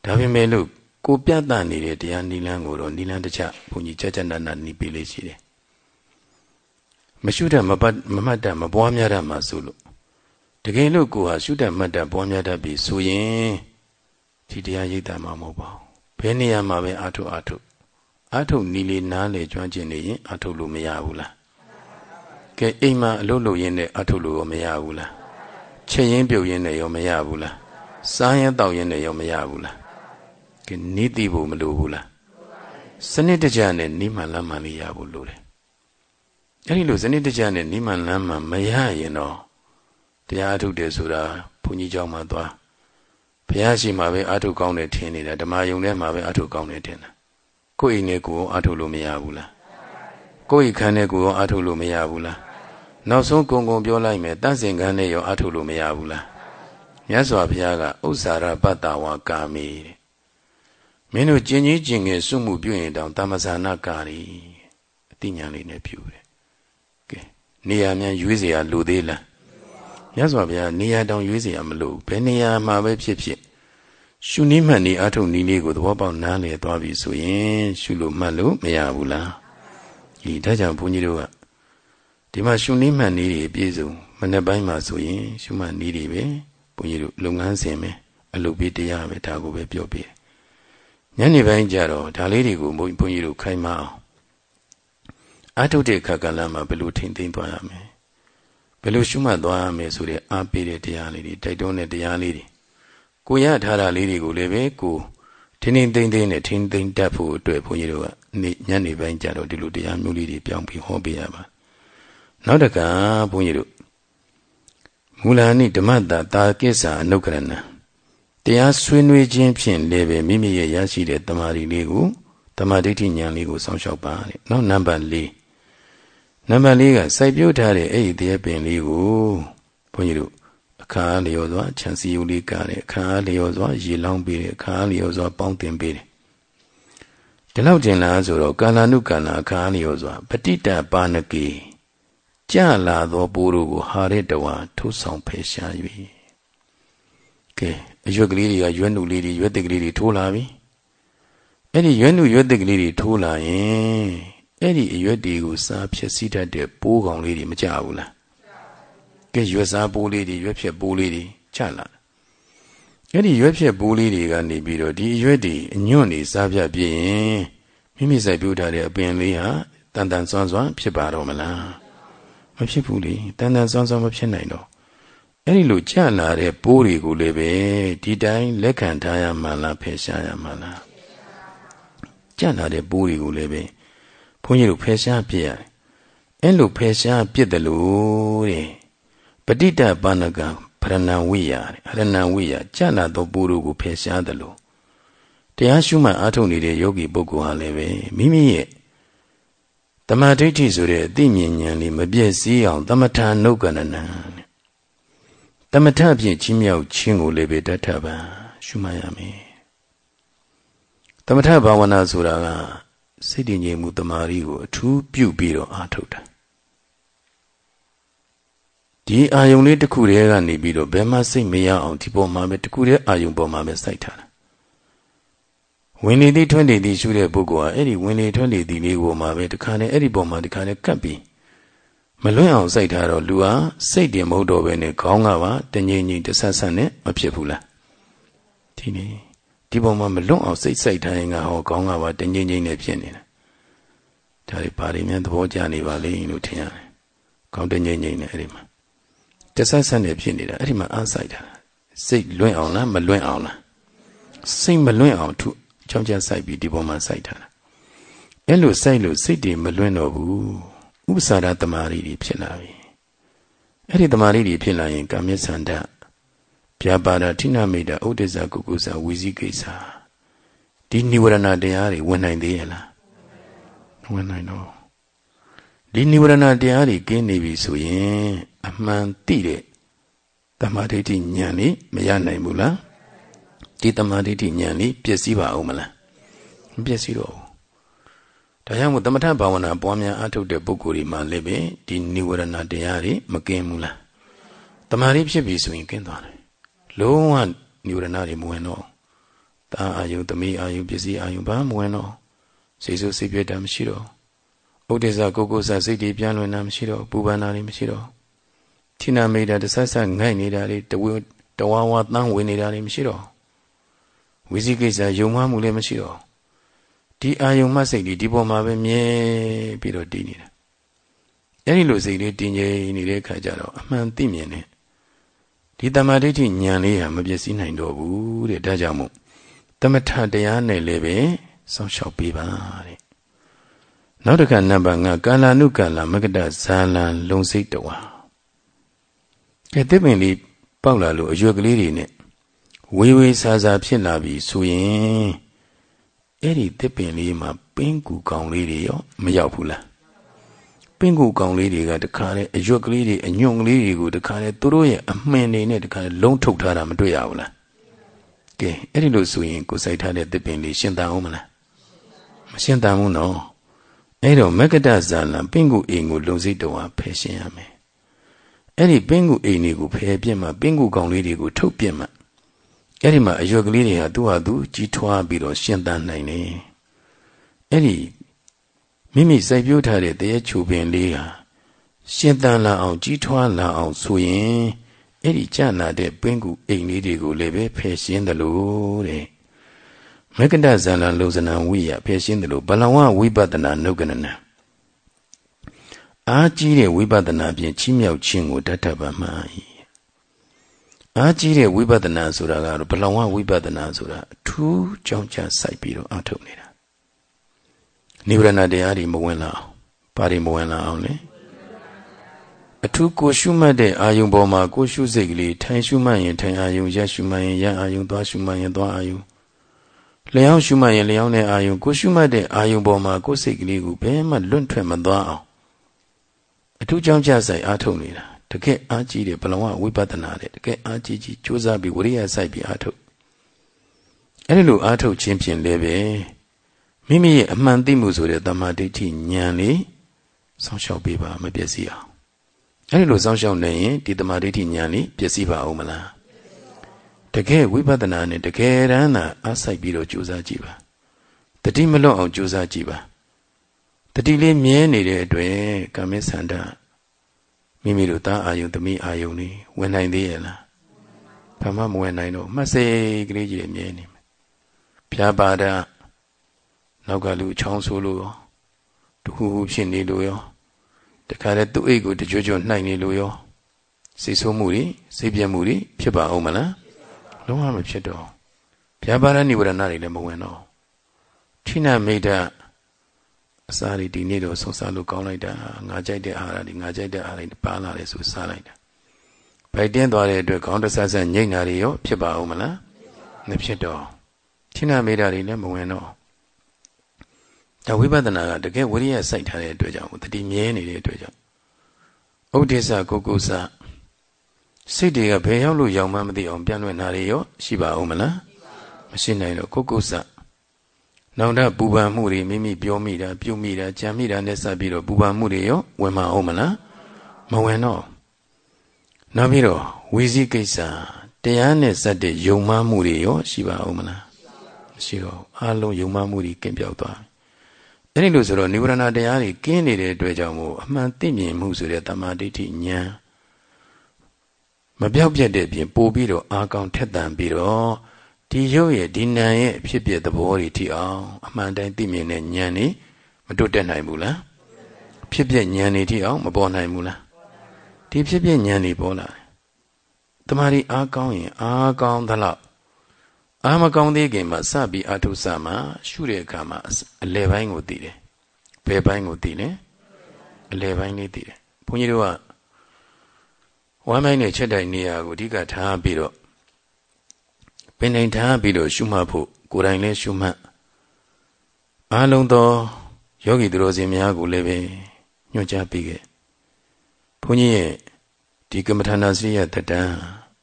ဒါပေမဲ့လို့ကိုပြတ်တတ်နေတဲ့တရားနိလန်းကိုတော့နိလန်းတခြားဘုန်းကြီးကြကြနာနာနိပေးလေးရှိတယ်မရှုတတ်မပတ်မမှတ်တတ်မပွားများတတ်မှဆိုလို့တကယ်လို့ကိုဟာရှုတတ်မှတ်တတ်ပွားများတတ်ပြီဆိုရင်ဒီတရားရိပ်တာမှမဟုတ်ပါဘူးဘယ်နေရာမှာပဲအာထုအာထုအာထုနီလေးနားလေကျွမ်းကျင်နေရင်အာထုလို့မရဘူးလား ကဲအိမ်မှာအလုပ်လုပ်ရင်းနဲ့အာထုလို့ရောမရဘူးလားချက်ရင်းပြုတ်ရင်းနဲ့ရောမရဘူးလားစားရင်တောက်ရင်းနဲ့ရောမရဘူးလားကဲနီးသိဖို့မလိုဘူးလားစနစ်တကျနဲ့နီးမှန်လမ်းမှန်လေးရဖို့လိုတယ် အဲ့ဒီလိုဇနိတကြနဲ့နိမန်လမ်းမှာမရရင်တော့တရားအထုတ်တယ်ဆိုတာဘုန်းကြီးเจ้าမှာသွားဘုရားရှိမှပဲအထုတ်ကောင်းတယ်ထင်နေတာဓမ္မယုံထဲမှာပဲအထုတ်ကောင်းတယ်ထင်တာကိုယ်အိမ်နဲ့ကိုယ်အထုတ်လို့မရဘူးလားကိုယ်အိမ်ခန်းနဲ့ကိုယ်ရောအထုတ်လို့မရဘူးလား နောက်ဆုံးကုံကုံပြောလိုက်မယ်တန့်စင်ခန်းနဲ့ရောအထုတ်လို့မရဘူးလားမြတ်စွာဘုရားကဥစ္စာရပတ္တဝါကာမိတဲ့မင်းတို့ကျင်ကြီးကျင်ငယ်စွမှုပြုရင်တောင်တမ္မဇာနာကာရီအတိညာလေးနဲ့ပြုတယ်ကဲနေရာများရွေးเสียလူသေးလားမြတ်စွာဘုရားနေရာတောင်ရွေးเสียမလို့ဘယ်နေရာမှာပဲဖြစ်ဖြစ်ရှုနည်းမှန်နေအထုနည်းလေးကိုသဘောပေါက်နားလည်သွားပြီဆိုရင်ရှုလို့မှတ်လို့မရဘူးလားဒီဒါကြောင့်ဘုန်းကြီးတို့က ဒီမှာရှုနည်းမှန်နည်းတွေပြည့်စုံမနေ့ပိုင်းမှာဆိုရင် ရှုမှတ်နည်းတွေပဲဘုန်းကြီးတို့လုပ်ငန်းစဉ်ပဲအလုပ်ပေးတရားပဲဒါကိုပဲပြောပြညနေပိုင်းကျတော့ဒါလေးတွေကိုဘုန်းကြီးတို့ခိုင်းမအောင်အထုတ်တဲ့ခါကလမ်းမှာဘယ်လိုထိမ့်သိမ့်သွားရမလဲဘယ်လိုရှုမှတ်သွားရမလဲဆိုတဲ့အားပေးတဲ့တရားလေးတွေတိုက်တွန်းတဲ့တရားလေးတွေကိုရထားတာလေးတွေကိုလည်းပဲကိုထင်းထင်းသိမ့်သိမ့်နဲ့ထင်းသိမ့်တတ်ဖို့အတွက်ဘုန်းကြီးတို့ကနေညနေပိုင်းကျတော့ဒီလိုတရားမျိုးလေးတွေပြောင်းပြီးဟောပေးရပါ နောက်တကဘုန်းကြီးတို့မူလနိဓမ္မတာတာကိစ္စအနုကရဏတရားဆွေးနွေးခြင်းဖြင့်လည်းပဲမိမိရဲ့ရရှိတဲ့တမာရီလေးကိုတမာဒိဋ္ဌိဉာဏ်လေးကိုစောင့်ရှောက်ပါတဲ့နောက်နံပါတ်၄နံပါတ်၄ကစိုက်ပျိုးထားတဲ့အဲ့ဒီတရားပင်လေးကိုဘုန်းကြီးတို့အခါလျော်စွာခြံစည်းရိုးလေးကတဲ့အခါလျော်စွာရေလောင်းပေးတယ်အခါလျော်စွာပေါင်းတင်ပေးတယ်ဒီလောက်ကျင်လားဆိုတော့ကာလ ानु ကာလအခါလျော်စွာပဋိတ္တပါဏကေ ကြလာသောပိုးတို့ကို ဟာရတဝါထိုးဆောင်ဖယ်ရှား၍ကဲအရွက်ကလေးတွေကရွက်နုလေးတွေရွက်သစ်ကလေးတွေထိုးလာပြီအဲ့ဒီရွက်နုရွက်သစ်ကလေးတွေထိုးလာရင်အဲ့ဒီအရွက်တွေကိုစားဖြစ်စီတတ်တဲ့ပိုးကောင်လေးတွေမကြဘူးလားကဲရွက်စားပိုးလေးတွေရွက်ဖြစ်ပိုးလေးတွေချလာအဲ့ဒီရွက်ဖြစ်ပိုးလေးတွေကနေပြီးတော့ဒီအရွက်တွေအညွန့်နေစားပြပြရင်မိမိစိုက်ပျိုးထားတဲ့အပင်လေးဟာတန်တန်ဆွမ်းဆွမ်းဖြစ်ပါတော့မလား မဖြစ်ဘူးလေတန်တန်ဆွမ်းဆွမ်းမဖြစ်နိုင်တော့အဲ့ဒီလိုကြလာတဲ့ပိုးတွေကိုလည်းပဲဒီတိုင်းလက်ခံထားရမှလားဖယ်ရှားရမှလားကြလာတဲ့ပိုးတွေကိုလည်းပဲဘုန်းကြီးတို့ဖယ်ရှားပြရတယ်အဲ့လိုဖယ်ရှားပြတယ်လို့တဲ့ပဋိတ္တပါဏကဗရဏဝိယတဲ့အရဏဝိယကြလာသောပိုးတို့ကိုဖယ်ရှားတယ်လို့တရားရှုမှတ်အားထုတ်နေတဲ့ယောဂီပုဂ္ဂိုလ်ဟာလည်းပဲမိမိရဲ့ တမဒိဋ္ဌိဆိုတဲ့အသိဉာဏ်ဉာဏ်လေးမပြည့်စည်အောင်တမထာနုကနနံတမထဖြင့်ချင်းမြောက်ခြင်းကိုလည်းပဲတတ်ထပါရှုမှတ်ရမယ်တမထဘာဝနာဆိုတာကစိတ်တည်ငြိမ်မှုတမာရီကိုအထူးပြုပြီးတော့အားထုတ်တာဒီအာယုံလေးတစ်ခုတည်းကနေပြီးတော့ဘယ်မှစိတ်မရအောင်ဒီပေါ်မှာပဲတစ်ခုတည်းအာယုံပေါ်မှာပဲစိုက်ထားတာ ဝင်လေသည်ထွန်းလေသည်ရှုတဲ့ပုဂ္ဂိုလ်ဟာအဲ့ဒီဝင်လေထွန်းလေသည်လေးကိုမှပဲတခါနဲ့အဲ့ဒီပေါ်မှာတခါနဲ့ကပ်ပြီးမလွင့်အောင်စိုက်ထားတော့လူဟာစိတ်တင်မဟုတ်တော့ပဲနဲ့ခေါင်းကပါတငြိမ်ငြိမ်တဆတ်ဆတ်နဲ့မဖြစ်ဘူးလားဒီနေ့ဒီပုံမှာမလွတ်အောင်စိတ်စိုက်ထားရင်ကဟောခေါင်းကပါတငြိမ်ငြိမ်နဲ့ဖြစ်နေတာဒါတွေဘာတွေများသဘောကျနေပါလိမ့်လို့ထင်ရတယ်ခေါင်းတငြိမ်ငြိမ်နဲ့အဲ့ဒီမှာတဆတ်ဆတ်နဲ့ဖြစ်နေတာအဲ့ဒီမှာအားစိုက်တာစိတ်လွင့်အောင်လားမလွင့်အောင်လားစိတ်မလွင့်အောင်ထု ချောင်းချစိုက်ပြီးဒီပုံမှာစိုက်ထားတာအဲ့လိုစိုက်လို့စိတ်တွေမလွင့်တော့ဘူးဥပ္ပစာရတမာရီတွေဖြစ်လာပြီအဲ့ဒီတမာရီတွေဖြစ်လာရင်ကာမျက်စန္ဒပြပါဒဌိနမိတာဥဒိစ္စကုကုစာဝီဇိကိစ္စဒီនិဝရဏတရားတွေဝင်နိုင်သေးရဲ့လားဝင်နိုင်တော့ဒီនិဝရဏတရားတွေကင်းနေပြီဆိုရင်အမှန်သိတဲ့တမာဒိဋ္ဌိဉာဏ်นี่မရနိုင်ဘူးလား ဒီတမာဒိဋ္ဌိဉာဏ်นี่ပျက်စီးပါအောင်မလားမပျက်စီးတော့ဘူးဒါကြောင့်မို့သမထဘာဝနာပွားများအားထုတ်တဲ့ပုဂ္ဂိုလ်တွေမှာလည်းပဲဒီនិဝရဏတရားတွေမကင်းဘူးလားတမာရီဖြစ်ပြီဆိုရင်ကင်းသွားတယ်လုံးဝនិဝရဏတွေမဝင်တော့တာအာယုသမီးအာယုပစ္စည်းအာယုဘာမဝင်တော့စိတ်ဆိုးစိတ်ပြတ်တာမရှိတော့ဥဒိစ္စကိုကိုဆာစိတ်တွေပြန်လွင်တာမရှိတော့ပူပန်တာတွေမရှိတော့ဌိနာမိတာတဆဆငိုက်နေတာတွေတဝတဝဝတန်းဝင်နေတာတွေမရှိတော့ ဝိဇိကိစ္စယုံမှမှုလည်းမရှိတော့ဒီအာယုံမှစိတ်လေးဒီပေါ်မှာပဲမြဲပြီးတော့တည်နေတာအဲ့ဒီလိုစိတ်လေးတည်ငြိမ်နေတဲ့အခါကျတော့အမှန်သိမြင်တယ်ဒီတမာဒိဋ္ဌိဉာဏ်လေးဟာမပြည့်စည်နိုင်တော့ဘူးတဲ့ဒါကြောင့်မို့တမထတရားနဲ့လည်းပဲစောင့်ရှောက်ပေးပါတဲ့နောက်တစ်ခါနံပါတ်5ကာလ ानु ကာလမကတဇာလံလုံစိတ်တဝါကဲတစ်ပင်လေးပေါက်လာလို့အရွက်ကလေးတွေနဲ့ ဝေဝေဆာဆာဖြစ်လာပြီဆိုရင်အဲ့ဒီတစ်ပင်လေးမှာပင်းကူကောင်လေးတွေရောမရောက်ဘူးလားပင်ကူကောင်လေးတွေကတခါလေအရွက်ကလေးတွေအညွန့်ကလေးတွေကိုတခါလေသူတို့ရဲ့အမှင်တွေနဲ့တခါလေလုံးထုတ်ထားတာမတွေ့ရဘူးလားကဲအဲ့ဒီလိုဆိုရင်ကိုစိုက်ထားတဲ့တစ်ပင်လေးရှင်းတန်အောင်မလားမရှင်းတန်ဘူးနော်အဲ့တော့မက္ကတဇာလံပင်ကူအိမ်ကိုလုံစိတ်တော်ဖယ်ရှင်းရမယ်အဲ့ဒီပင်ကူအိမ်တွေကိုဖယ်ပြစ်မှပင်ကူကောင်လေးတွေကိုထုတ်ပြစ်မှ အဲ့ဒီမှာအရွက်ကလေးတွေဟာသူ့ဟာသူကြီးထွားပြီးတော့ရှင်းတန်နိုင်တယ်အဲ့ဒီမိမိစိုက်ပျိုးထားတဲ့တရေချူပင်လေးဟာရှင်းတန်လာအောင် ကြီးထွားလာအောင်ဆိုရင်အဲ့ဒီကြာနာတဲ့ပင်ကူအိမ်လေးတွေကိုလည်းပဲဖယ်ရှင်းတယ်လို့တဲ့မကတဇာလံလုံစနံဝိယဖယ်ရှင်းတယ်လို့ဘလဝဝိပဿနာနုကနနံအားကြီးတဲ့ဝိပဿနာဖြင့်ချီးမြှောက်ခြင်းကိုတတ်တတ်ပါမှာ၏ အားကြီးတဲ့ဝိပဿနာဆိုတာကတော့ဘလဝဝိပဿနာဆိုတာအထူးကြောင်းချစိုက်ပြီးတော့အထုတ်နေတာနိဗ္ဗာန်တရားတွေမဝင်လာအောင်ဘာတွေမဝင်လာအောင်လဲအထူးကိုရှုမှတ်တဲ့အာယုံပေါ်မှာကိုရှုစိတ်ကလေးထိုင်ရှုမှတ်ရင်ထိုင်အာယုံရရှုမှတ်ရင်ရအာယုံသွားရှုမှတ်ရင်သွားအာယုံလျှောင်းရှုမှတ်ရင်လျှောင်းတဲ့အာယုံကိုရှုမှတ်တဲ့အာယုံပေါ်မှာကိုစိတ်ကလေးကိုဘယ်မှလွတ်ထွက်မသွားအောင်အထူးကြောင့်ကြဆိုင်အားထုတ်နေတာ တကယ်အားကြီးတယ်ဘလဝဝိပဿနာတဲ့တကယ်အားကြီးကြီးကြိုးစားပြီးဝရိယစိုက်ပြီးအားထုတ်အဲ့ဒီလိုအားထုတ်ခြင်းဖြင့်လည်းပဲမိမိရဲ့အမှန်သိမှုဆိုတဲ့တမာဒိဋ္ဌိဉာဏ်လေးစောင့်ရှောက်ပေးပါမပျက်စီးအောင်အဲ့ဒီလိုစောင့်ရှောက်နေရင်ဒီတမာဒိဋ္ဌိဉာဏ်လေးပျက်စီးပါဦးမလားတကယ်ဝိပဿနာနဲ့တကယ်တမ်းသာအားစိုက်ပြီးတော့ကြိုးစားကြည့်ပါတတိမလွတ်အောင်ကြိုးစားကြည့်ပါတတိလေးမြဲနေတဲ့အတွက်ကာမေသန္တာ မိမိတို့သားအာယုံသမီးအာယုံနေဝင်နိုင်သေးရဲ့လားဘာမှမဝင်နိုင်တော့မှတ်စိတ်ကလေးကြီးမြဲနေမယ်ဖြာပါဒနောက်ကလူချောင်းဆိုးလို့ရောတခုခုဖြစ်နေလို့ရောတခါတည်းသူ့အိတ်ကိုတကြွကြွနှိုက်နေလို့ရောစိတ်ဆိုးမှုတွေစိတ်ပြတ်မှုတွေဖြစ်ပါအောင်မလားလုံးဝမဖြစ်တော့ဗျာပါဒနိဝရဏတွေလည်းမဝင်တော့ထိနမိတ်တ အစာတွေဒီနေ့တော့ဆုံးစားလို့ကောင်းလိုက်တာငါကြိုက်တဲ့အာဟာရတွေငါကြိုက်တဲ့အာဟာရတွေပါလာတယ်ဆိုစားလိုက်တာဗိုက်တင်းသွားတဲ့အတွက်ခေါင်းတဆဆညိတ်နာတွေရောဖြစ်ပါဦးမလားမဖြစ်တော့ထိနာမေတာတွေလည်းမဝင်တော့ဒါဝိပဿနာကတကယ်ဝိရိယစိုက်ထားတဲ့အတွက်ကြောင့်တတိမြဲနေတဲ့အတွက်ကြောင့်ဥဒိစ္စကိုကုစစိတ်တွေကဘယ်ရောက်လို့ရောက်မှမသိအောင်ပြန်လွှဲနာတွေရောရှိပါဦးမလားမရှိနိုင်တော့ကိုကုစ နောင်တပူပန်မှုတွေမိမိပြောမိတာပြုမိတာကြံမိတာနဲ့စပ်ပြီးတော့ပူပန်မှုတွေရောဝင်မအောင်မလားမဝင်တော့နောက်ပြီးတော့ဝီစည်းကိစ္စတရားနဲ့စပ်တဲ့ယုံမှမှုတွေရောရှိပါအောင်မလားမရှိတော့အလုံးယုံမှမှုတွေကင်းပြောက်သွားအဲ့ဒီလိုဆိုတော့နိဗ္ဗာန်တရားတွေကင်းနေတဲ့အတွက်ကြောင့်မို့အမှန်သိမြင်မှုဆိုတဲ့တမာဒိဋ္ဌိဉာဏ်မပြောက်ပြတ်တဲ့ပြင်ပို့ပြီးတော့အာကောင်ထက်တန်ပြီးတော့ ဒီရုပ်ရဲ့ဒီနာမ်ရဲ့အဖြစ်ပြသဘောတွေထိအောင်အမှန်တိုင်းသိမြင်တဲ့ဉာဏ်နေမတွတ်တက်နိုင်ဘူးလားဖြစ်ပြဉာဏ်နေထိအောင်မပေါ်နိုင်ဘူးလားဒီဖြစ်ပြဉာဏ်နေပေါ်လာတယ်တမာရီအားကောင်းရင်အားကောင်းသလောက်အားမကောင်းသေးခင်မှာစပြီးအထုစမှာရှုတဲ့အခါမှာအလဲပိုင်းကိုသိတယ်ဘယ်ပိုင်းကိုသိလဲအလဲပိုင်းလေးသိတယ်ဘုန်းကြီးတို့ကဝမ်းပိုင်းနဲ့ချက်တိုင်နေရာကိုအဓိကထားပြီးတော့ ပင်နိုင်ထားပြီးတော့ရှုမှတ်ဖို့ကိုယ်တိုင်လည်းရှုမှတ်အားလုံးသောယောဂီသူတော်စင်များကိုလည်းပဲညွှန်ကြားပေးခဲ့ဘုန်းကြီးရဲ့ဒီကမ္မထာနာစရိယတတန်း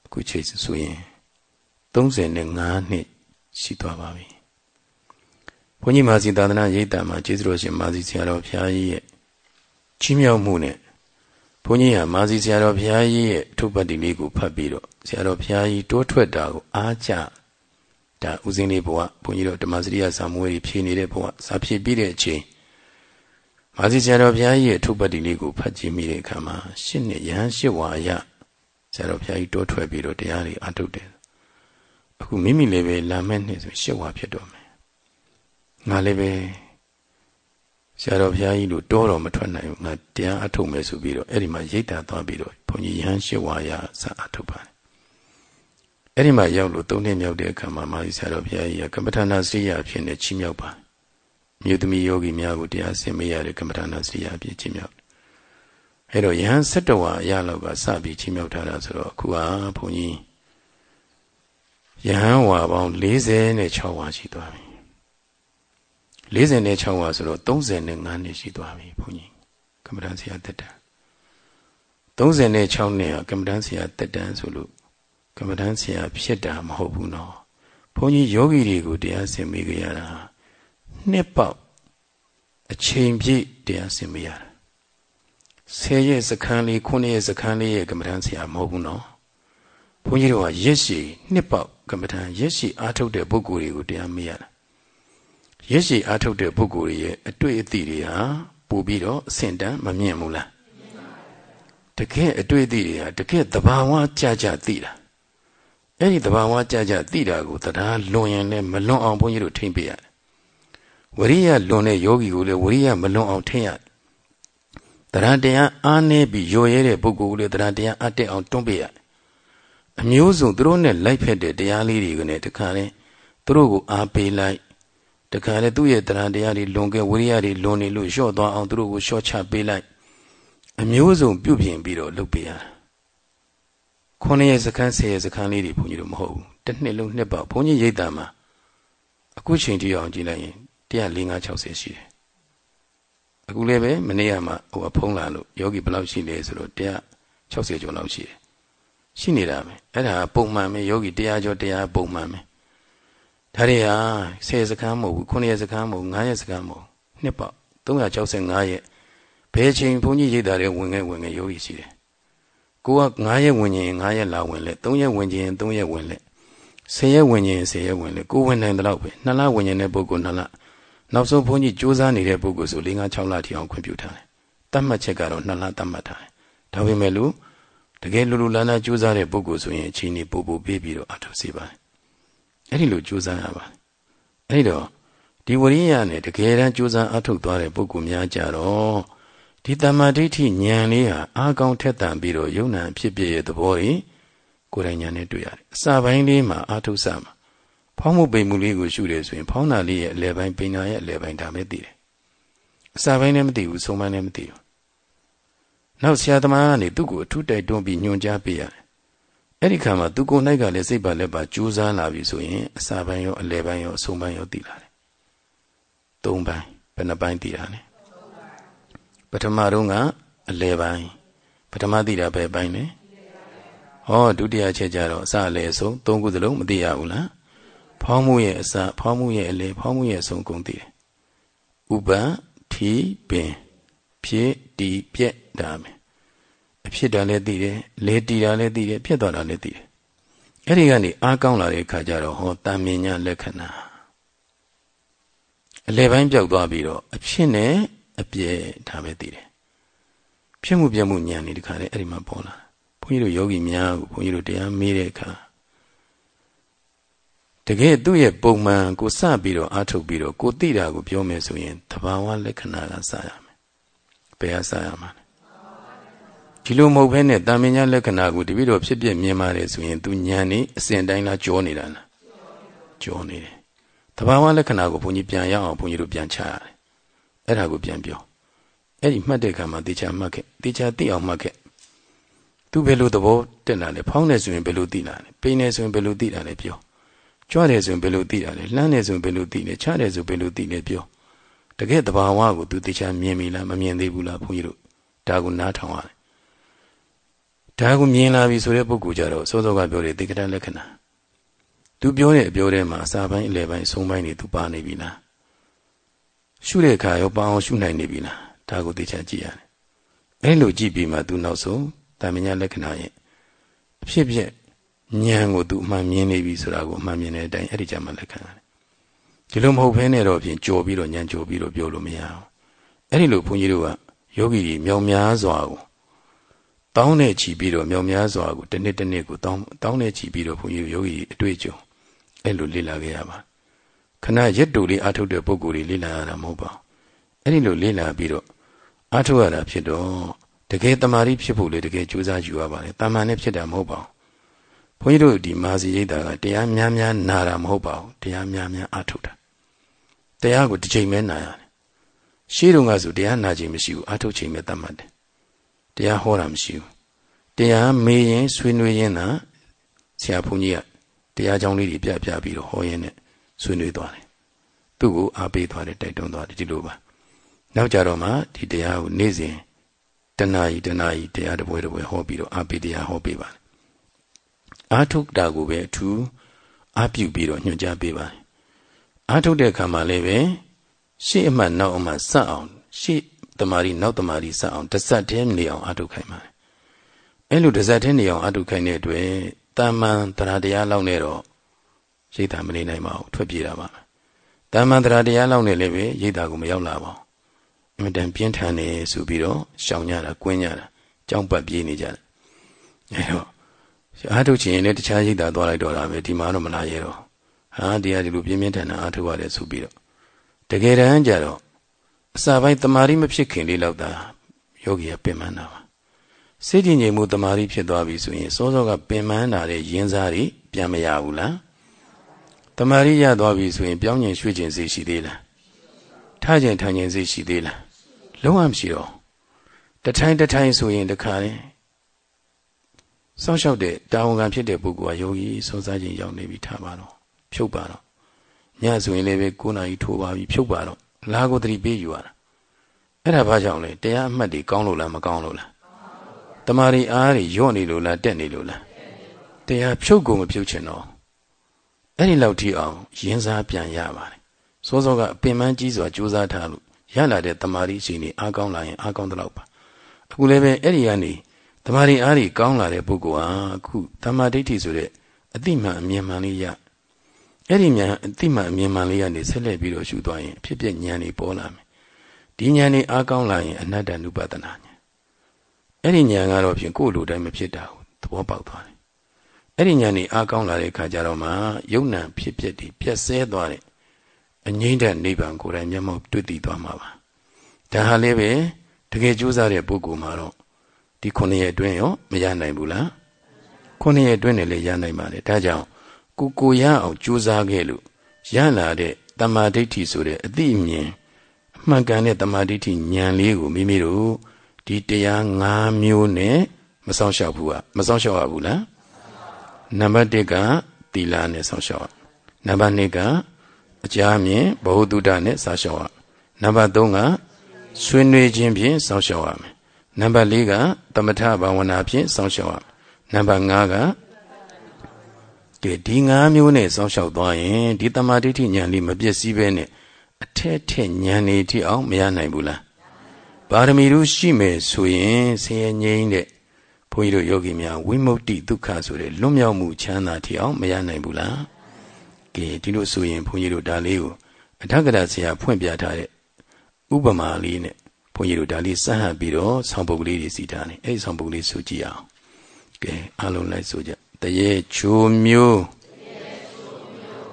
အခုချိန်ဆိုရင်35နှစ်ရှိသွားပါပြီဘုန်းကြီးမာစီသာသနာရိပ်တာမှာကျေးဇူးတော်ရှင်မာစီဆရာတော်ဘုရားကြီးရဲ့ချီးမြှောက်မှုနဲ့ ဘုန်းကြီးဟာမာစီဆရာတော်ဘုရားကြီးရဲ့ထုပ်ပတ်တိလေးကိုဖတ်ပြီးတော့ဆရာတော်ဘုရားကြီးတိုးထွက်တာကိုအားကြဒါဥစဉ်လေးဘဝဘုန်းကြီးတို့ဓမ္မစရိယဇာမွေးတွေဖြည့်နေတဲ့ဘဝဇာဖြည့်ပြီးတဲ့အချိန်မာစီဆရာတော်ဘုရားကြီးရဲ့ထုပ်ပတ်တိလေးကိုဖတ်ကြည့်မိတဲ့အခါမှာရှစ်နှစ်ရဟန်းရှစ်ဝါရဆရာတော်ဘုရားကြီးတိုးထွက်ပြီးတော့တရားတွေအထုတ်တယ်အခုမိမိလည်းပဲလာမဲ့နှစ်ဆိုရှစ်ဝါဖြစ်တော့မယ်ငါလည်းပဲ ဆရာတော်ဘုရားကြီးလို့တောတော်မထွက်နိုင်ဘူးငါတရားအထုတ်မယ်ဆိုပြီးတော့အဲ့ဒီမှာရိတ်တာသွားပြီးတော့ဘုန်းကြီးရဟန်းရှစ်ဝါရစအထုတ်ပါတယ်အဲ့ဒီမှာရောက်လို့သုံးနှစ်မြောက်တဲ့အခါမှာမာသီဆရာတော်ဘုရားကြီးကကမ္ပဋ္ဌာနာစရိယာဖြစ်နေချီးမြှောက်ပါမြို့သမီးယောဂီများကိုတရားဆင်မေးရတဲ့ကမ္မထာနာစရိယာပြည့်ချင်းမြောက်အဲ့တော့ယဟန်၁၁ဝါအရလောက်ကစပြီးချင်းမြောက်ထားတာဆိုတော့အခုဟာဘုန်းကြီးယဟန်ဝါပေါင်း46ဝါရှိသွားပြီ 46ဝါဆိုတော့35နှစ်ရှိသွားပြီဘုန်းကြီးကမ္မထာဆရာတက်တာ36နှစ်ဟာကမ္မထာဆရာတက်တန်းဆိုလို့ကမ္မထာဆရာဖြစ်တာမဟုတ်ဘူးနော်ဘုန်းကြီးယောဂီတွေကိုတရားဆင်မိကြရတာနှစ်ပေါက်အချိန်ပြည့်တရားဆင်မိရတာဆယ်ရက်စခန်းလေးခုနှစ်ရက်စခန်းလေးရဲ့ကမ္မထာဆရာမဟုတ်ဘူးနော်ဘုန်းကြီးတို့ကရက်ရှည်နှစ်ပေါက်ကမ္မထာရက်ရှည်အားထုတ်တဲ့ပုဂ္ဂိုလ်တွေကိုတရားမိရတာ ရက်ရှည်အားထုတ်တဲ့ပုဂ္ဂိုလ်ရဲ့အတွေ့အသည့်တွေဟာပို့ပြီးတော့အဆင့်တန်းမမြင့်ဘူးလားတကယ်အတွေ့အသည့်တွေဟာတကယ်သဘာဝကြကြသိတာအဲ့ဒီတဘာဝကြကြသိတာကိုတရားလွန်ရင်လည်းမလွန်အောင်ဘုန်းကြီးတို့ထိမ့်ပေးရတယ်ဝရိယလွန်တဲ့ယောဂီကိုလည်းဝရိယမလွန်အောင်ထိမ့်ရတယ်တရားတရားအားနေပြီးရောရဲတဲ့ပုဂ္ဂိုလ်ကိုလည်းတရားတရားအတက်အောင်တွန်းပေးရတယ်အမျိုးစုံသူတို့နဲ့လိုက်ဖက်တဲ့တရားလေးတွေကိုလည်းတခါလဲသူတို့ကိုအားပေးလိုက် တခါလဲသူ့ရဲ့တရားတရားတွေလွန်ခဲ့ဝိရိယတွေလွန်နေလို့လျှော့သွားအောင်သူတို့ကိုလျှော့ချပေးလိုက်အမျိုးစုံပြုပြင်ပြီးတော့လုပ်ပေးရတာခုနှစ်ရက်စခန်းဆယ်ရက်စခန်းလေးတွေဘုန်းကြီးတို့မဟုတ်ဘူးတစ်နှစ်လုံးနှစ်ပေါဘုန်းကြီးရိတ်တာမှာအခုချိန်ထိအောင်ကြည့်လိုက်ရင်14560ရှိတယ်အခုလည်းပဲမနေ့ကမှဟိုအဖုံးလာလို့ယောဂီဘယ်လောက်ရှိလဲဆိုတော့160ကျော်လောက်ရှိတယ်ရှိနေတာပဲအဲ့ဒါပုံမှန်ပဲယောဂီတရားကျော်တရားပုံမှန်ပဲ ဒါတွေဟာ10စခန်းမဟုတ်ဘူး9ရက်စခန်းမဟုတ်9ရက်စခန်းမဟုတ်နှစ်ပေါ365ရက်ဘယ်ချိန်ဘုန်းကြီးရိတ်တာတွေဝင်ခဲ့ဝင်ခဲ့ယောဂီရှိတယ်ကိုက9ရက်ဝင်ရင်9ရက်လာဝင်လက်3ရက်ဝင်ရင်3ရက်ဝင်လက်10ရက်ဝင်ရင်10ရက်ဝင်လက်ကိုဝင်နိုင်တဲ့လောက်ပဲ2လဝင်ရင်တဲ့ပုဂ္ဂိုလ်2လနောက်ဆုံးဘုန်းကြီးစူးစမ်းနေတဲ့ပုဂ္ဂိုလ်ဆို4 5 6လထိအောင်ခွင့်ပြုထားတယ်တတ်မှတ်ချက်ကတော့2လတတ်မှတ်ထားတယ်ဒါပေမဲ့လို့တကယ်လူလူလန်းလန်းကြိုးစားတဲ့ပုဂ္ဂိုလ်ဆိုရင်အချိန်ကြီးပို့ပို့ပေးပြီးတော့အထောက်စေပါတယ် အဲ့ဒီလိုကြိုးစားရပါတယ်အဲ့တော့ဒီဝရိယနဲ့တကယ်တမ်းကြိုးစားအထုတ်သွားတဲ့ပုဂ္ဂိုလ်များကြတော့ဒီတမ္မာဒိဋ္ဌိဉာဏ်လေးဟာအာကောင်းထက်သန်ပြီးတော့ယုံနာဖြစ်ပြရဲ့သဘောကြီးကိုယ်တိုင်ဉာဏ်နဲ့တွေ့ရတယ်အစာပိုင်းလေးမှာအာထုတ်စမှာဖောင်းမှုပိန်မှုလေးကိုရှုတယ်ဆိုရင် ဖောင်းတာလေးရဲ့အလယ်ပိုင်းပိန်တာရဲ့အလယ်ပိုင်းဒါပဲသိတယ်အစာပိုင်းလည်းမသိဘူးဆုံးပိုင်းလည်းမသိဘူးနောက်ဆရာသမားကနေသူ့ကိုအထူးတိုက်တွန်းပြီးညွှန်ကြားပေးရတယ် အဲ့ဒီခါမှာသူကိုယ်၌ကလည်းစိတ်ပါလက်ပါကြိုးစားလာပြီဆိုရင်အစာပိုင်းရောအလယ်ပိုင်းရောအဆုံးပိုင်းရောသိလာတယ်သုံးပိုင်းဘယ်နှပိုင်းသိတာလဲပထမတော့ကအလယ်ပိုင်းပထမသိတာဘယ်ပိုင်းလဲဟောဒုတိယချက်ကြတော့အစအလယ်အဆုံးသုံးခုစလုံးမသိရဘူးလားဖောင်းမှုရဲ့အစဖောင်းမှုရဲ့အလယ်ဖောင်းမှုရဲ့အဆုံးကုန်သိတယ်ဥပထီပင် ဖြစ်တီပြက်ဒါမယ် အဖြစ်တာလည်းသိတယ်လေတီတာလည်းသိတယ်ဖြစ်သွားတာလည်းသိတယ်အဲ့ဒီကနေအားကောင်းလာတဲ့အခါကျတော့ဟောတာမင်ညာလက္ခဏာအလယ်ပိုင်းပြောက်သွားပြီးတော့အဖြစ်နဲ့အပြဲဒါပဲသိတယ်ဖြစ်မှုပြမှုဉာဏ်နေတခါလေအဲ့ဒီမှာပေါ်လာဘုန်းကြီးတို့ယောဂီများကိုဘုန်းကြီးတို့တရားမေးတဲ့အခါတကယ်သူ့ရဲ့ပုံမှန်ကိုစပြီးတော့အားထုတ်ပြီးတော့ကိုသိတာကိုပြောမယ်ဆိုရင်သဘာဝလက္ခဏာကစရမယ်ဘယ်ဟာစရမှာလဲ ဒီလိုမဟုတ်ဘဲနဲ့တာမင်ညာလက္ခဏာကိုတပိတော့ဖြစ်ဖြစ်မြင်ပါတယ်ဆိုရင်သူဉာဏ်นี่အစဉ်တိုင်းလားကြောနေတာလားကြောနေတယ်တဘာဝလက္ခဏာကိုဘုန်းကြီးပြန်ရအောင်ဘုန်းကြီးတို့ပြန်ချရတယ်အဲ့ဒါကိုပြန်ပြောအဲ့ဒီမှတ်တဲ့ခါမှာတေချာမှတ်ခဲ့တေချာသိအောင်မှတ်ခဲ့သူဘယ်လိုသဘောတက်လာလဲဖောင်းနေဆိုရင်ဘယ်လိုသိလာလဲပိန်နေဆိုရင်ဘယ်လိုသိလာလဲပြောကြွတယ်ဆိုရင်ဘယ်လိုသိတာလဲလှမ်းတယ်ဆိုရင်ဘယ်လိုသိလဲချတယ်ဆိုဘယ်လိုသိလဲပြောတကယ်တဘာဝကိုသူတေချာမြင်ပြီလားမမြင်သေးဘူးလားဘုန်းကြီးတို့ဒါကိုနားထောင်ရတယ် ဒါကိုမြင်လာပြီဆိုတဲ့ပုဂ္ဂိုလ်ကြတော့စောစောကပြောတဲ့သေကတလက္ခဏာသူပြောတဲ့အပြောထဲမှာအစာပိုင်းအလယ်ပိုင်းအဆုံးပိုင်းတွေသူပါနေပြီလားရှုတဲ့အခါရောပအောင်ရှုနိုင်နေပြီလားဒါကိုသိချင်ကြည့်ရတယ်အဲလိုကြည့်ပြီးမှသူနောက်ဆုံးတာမညာလက္ခဏာရဲ့အဖြစ်ဖြစ်ဉာဏ်ကိုသူအမှန်မြင်နေပြီဆိုတာကိုအမှန်မြင်တဲ့အတိုင်းအဲ့ဒီကြမှာလက်ခံရတယ်ဒီလိုမဟုတ်ဘဲနဲ့တော့ဖြင့်ကြော်ပြီးတော့ဉာဏ်ကြော်ပြီးတော့ပြောလို့မရအောင်အဲ့ဒီလိုဘုန်းကြီးတို့ကယောဂီကြီးမြောင်များစွာကို တောင်းနဲ့ချီပြီးတော့မြောင်များစွာကိုတစ်နှစ်တစ်နှစ်ကိုတောင်းတောင်းနဲ့ချီပြီးတော့ဘုန်းကြီးယောဂီအတွေ့အကြုံအဲ့လိုလေ့လာခဲ့ရပါခဏရက်တူလေးအထုတ်တဲ့ပုံကိုယ်လေးလေ့လာရတာမဟုတ်ပါဘူးအဲ့ဒီလိုလေ့လာပြီးတော့အထုတ်ရတာဖြစ်တော့တကယ်တမာရီဖြစ်ဖို့လေတကယ်ကြိုးစားယူရပါတယ်တာမန်နဲ့ဖြစ်တာမဟုတ်ပါဘူးဘုန်းကြီးတို့ဒီမာစီရိတ်တာကတရားများများနာတာမဟုတ်ပါဘူးတရားများများအထုတ်တာတရားကိုတစ်ချိန်ပဲနာရတယ်ရှေးတုန်းကဆိုတရားနာခြင်းမရှိဘူးအထုတ်ချိန်ပဲတတ်မှတ်တယ် တရားဟောတာမရှိဘူးတရားမေးရင်ဆွေးနွေးရင်းသာဆရာဘုန်းကြီးကတရားကြောင်းလေးတွေပြပြပြီးတော့ဟောရင်းနဲ့ဆွေးနွေးသွားတယ်သူ့ကိုအားပေးသွားတယ်တိုက်တွန်းသွားတယ်ဒီလိုပါနောက်ကြတော့မှဒီတရားကိုနေ့စဉ်တဏှာကြီးတဏှာကြီးတရားတပွဲတပွဲဟောပြီးတော့အားပေးတရားဟောပေးပါတယ်အာထုတ်တာကိုပဲအထူးအားပြုပြီးတော့ညွှန်ကြားပေးပါတယ်အားထုတ်တဲ့အခါမှာလည်းပဲရှေ့အမှတ်နောက်အမှတ်စအောင်ရှေ့ တမာရီနောက်တမာရီစအောင်တစ်ဆက်တည်းနေအောင်အားထုတ်ခိုင်းပါတယ်အဲ့လိုတစ်ဆက်တည်းနေအောင်အားထုတ်ခိုင်းတဲ့အတွက်တာမန်တရားတရားလောက်နဲ့တော့ရိတ်တာမနေနိုင်ပါဘူးထွက်ပြေးတာပါတာမန်တရားတရားလောက်နဲ့လည်းပဲရိတ်တာကိုမရောက်လာပါဘူးအမြဲတမ်းပြင်းထန်နေဆိုပြီးတော့ရှောင်ကြတာကွင်းကြတာကြောင်းပတ်ပြေးနေကြတယ်အဲတော့အားထုတ်ချင်ရင်လည်းတခြားရိတ်တာသွားလိုက်တော့တာပဲဒီမှာတော့မလာရတော့ဟာဒီကဒီလိုပြင်းပြင်းထန်ထန်အားထုတ်ရတယ်ဆိုပြီးတော့တကယ်တမ်းကျတော့ အစာပိုင်းတမာရီမဖြစ်ခင်လေးလောက်သာယောဂီကပင်ပန်းတာပါစိတ်တည်ငြိမ်မှုတမာရီဖြစ်သွားပြီဆိုရင်စောစောကပင်ပန်းတာတဲ့ရင်းစားတွေပြန်မရဘူးလားတမာရီရသွားပြီဆိုရင်ပြောင်းကျင်ရွှေ့ကျင်စိတ်ရှိသေးလားထားကျင်ထိုင်ကျင်စိတ်ရှိသေးလားလုံးဝမရှိတော့တထိုင်တထိုင်ဆိုရင်တခါရင်စောင့်ရှောက်တဲ့တာဝန်ခံဖြစ်တဲ့ပုဂ္ဂိုလ်ကယောဂီစောစားခြင်းရောက်နေပြီထားပါတော့ဖြုတ်ပါတော့ညဆိုရင်လည်းပဲ9နာရီထိုးပါပြီဖြုတ်ပါတော့ လာကိုတတိပေးယူရတာအဲ့ဒါဘာကြောင့်လဲတရားအမှတ်တွေကောင်းလို့လားမကောင်းလို့လားတမာရီအားတွေညော့နေလို့လားတက်နေလို့လားတရားဖြုတ်ကိုမဖြုတ်ချင်တော့အဲ့ဒီလောက်ထိအောင်ရင်းစားပြန်ရပါတယ်စောစောကအပင်ပန်းကြီးစွာကြိုးစားထားလို့ရလာတဲ့တမာရီရှင်တွေအားကောင်းလာရင်အားကောင်းတဲ့လောက်ပါအခုလည်းပဲအဲ့ဒီကနေတမာရီအားတွေကောင်းလာတဲ့ပုဂ္ဂိုလ်ဟာအခုတမာဒိဋ္ဌိဆိုတဲ့အတိမှန်အမြင်မှန်လေးရ အဲ့ဒီမြန်အတိမှန်အမြင်မှန်လေးကနေဆက်လက်ပြီးတော့ရှုသွားရင်ဖြစ်ဖြစ်ဉာဏ်တွေပေါ်လာမယ်ဒီဉာဏ်တွေအားကောင်းလာရင်အနတ္တနုပဒနာဉာဏ်အဲ့ဒီဉာဏ်ကတော့ဖြင့်ကိုယ်လိုတိုင်းမဖြစ်တာကိုသဘောပေါက်သွားတယ်အဲ့ဒီဉာဏ်တွေအားကောင်းလာတဲ့အခါကျတော့မှယုံ nant ဖြစ်ဖြစ်ဒီပြက်ဆဲသွားတဲ့အငိမ့်တဲ့နိဗ္ဗာန်ကိုယ်တိုင်မျက်မှောက်တွေ့တည်သွားမှာပါဒါဟာလည်းပဲတကယ်ကြိုးစားတဲ့ပုဂ္ဂိုလ်မှာတော့ဒီခုနှစ်ရက်အတွင်းရောမရနိုင်ဘူးလားခုနှစ်ရက်အတွင်းနဲ့လည်းရနိုင်ပါလေဒါကြောင့် ကိုကိုရအောင်ကြိုးစားခဲ့လို့ရလာတဲ့တမာဒိဋ္ဌိဆိုတဲ့အသိအမြင်အမှန်ကန်တဲ့တမာဒိဋ္ဌိဉာဏ်လေးကိုမိမိတို့ဒီတရား၅မျိုးနဲ့မဆောင်ရှောက်ဘူးကမဆောင်ရှောက်ရဘူးလားနံပါတ်1ကသီလနဲ့ဆောင်ရှောက်ရနံပါတ်2ကအကြမြင်ဘ ਹੁ တုဒ္ဒနဲ့ဆောင်ရှောက်ရနံပါတ်3ကဆွေးနွေးခြင်းဖြင့်ဆောင်ရှောက်ရမယ်နံပါတ်4ကသမထဘာဝနာဖြင့်ဆောင်ရှောက်ရမယ်နံပါတ်5က ကဲဒီ၅မျိုးနဲ့စောင့်ရှောက်သွားရင်ဒီတမာတိဋ္ဌိဉာဏ်လေးမပြည့်စည်ပဲနဲ့အထက်ထက်ဉာဏ်နေထိအောင်မရနိုင်ဘူးလားပါရမီတို့ရှိမယ်ဆိုရင်ဆင်းရဲငြိမ်းတဲ့ဘုန်းကြီးတို့ယောဂီများဝိမု ക്തി ဒုက္ခဆိုတဲ့လွတ်မြောက်မှုချမ်းသာထိအောင်မရနိုင်ဘူးလားကဲဒီလိုဆိုရင်ဘုန်းကြီးတို့ဒါလေးကိုအထက်ကရာဆရာဖွင့်ပြထားတဲ့ဥပမာလေးနဲ့ဘုန်းကြီးတို့ဒါလေးစမ်းဟပ်ပြီးတော့ဆောင်းပုတ်ကလေးတွေစီထားတယ်အဲ့ဒီဆောင်းပုတ်ကလေးဆိုကြည့်အောင်ကဲအားလုံးလိုက်ဆိုကြ တရေချိုမျိုး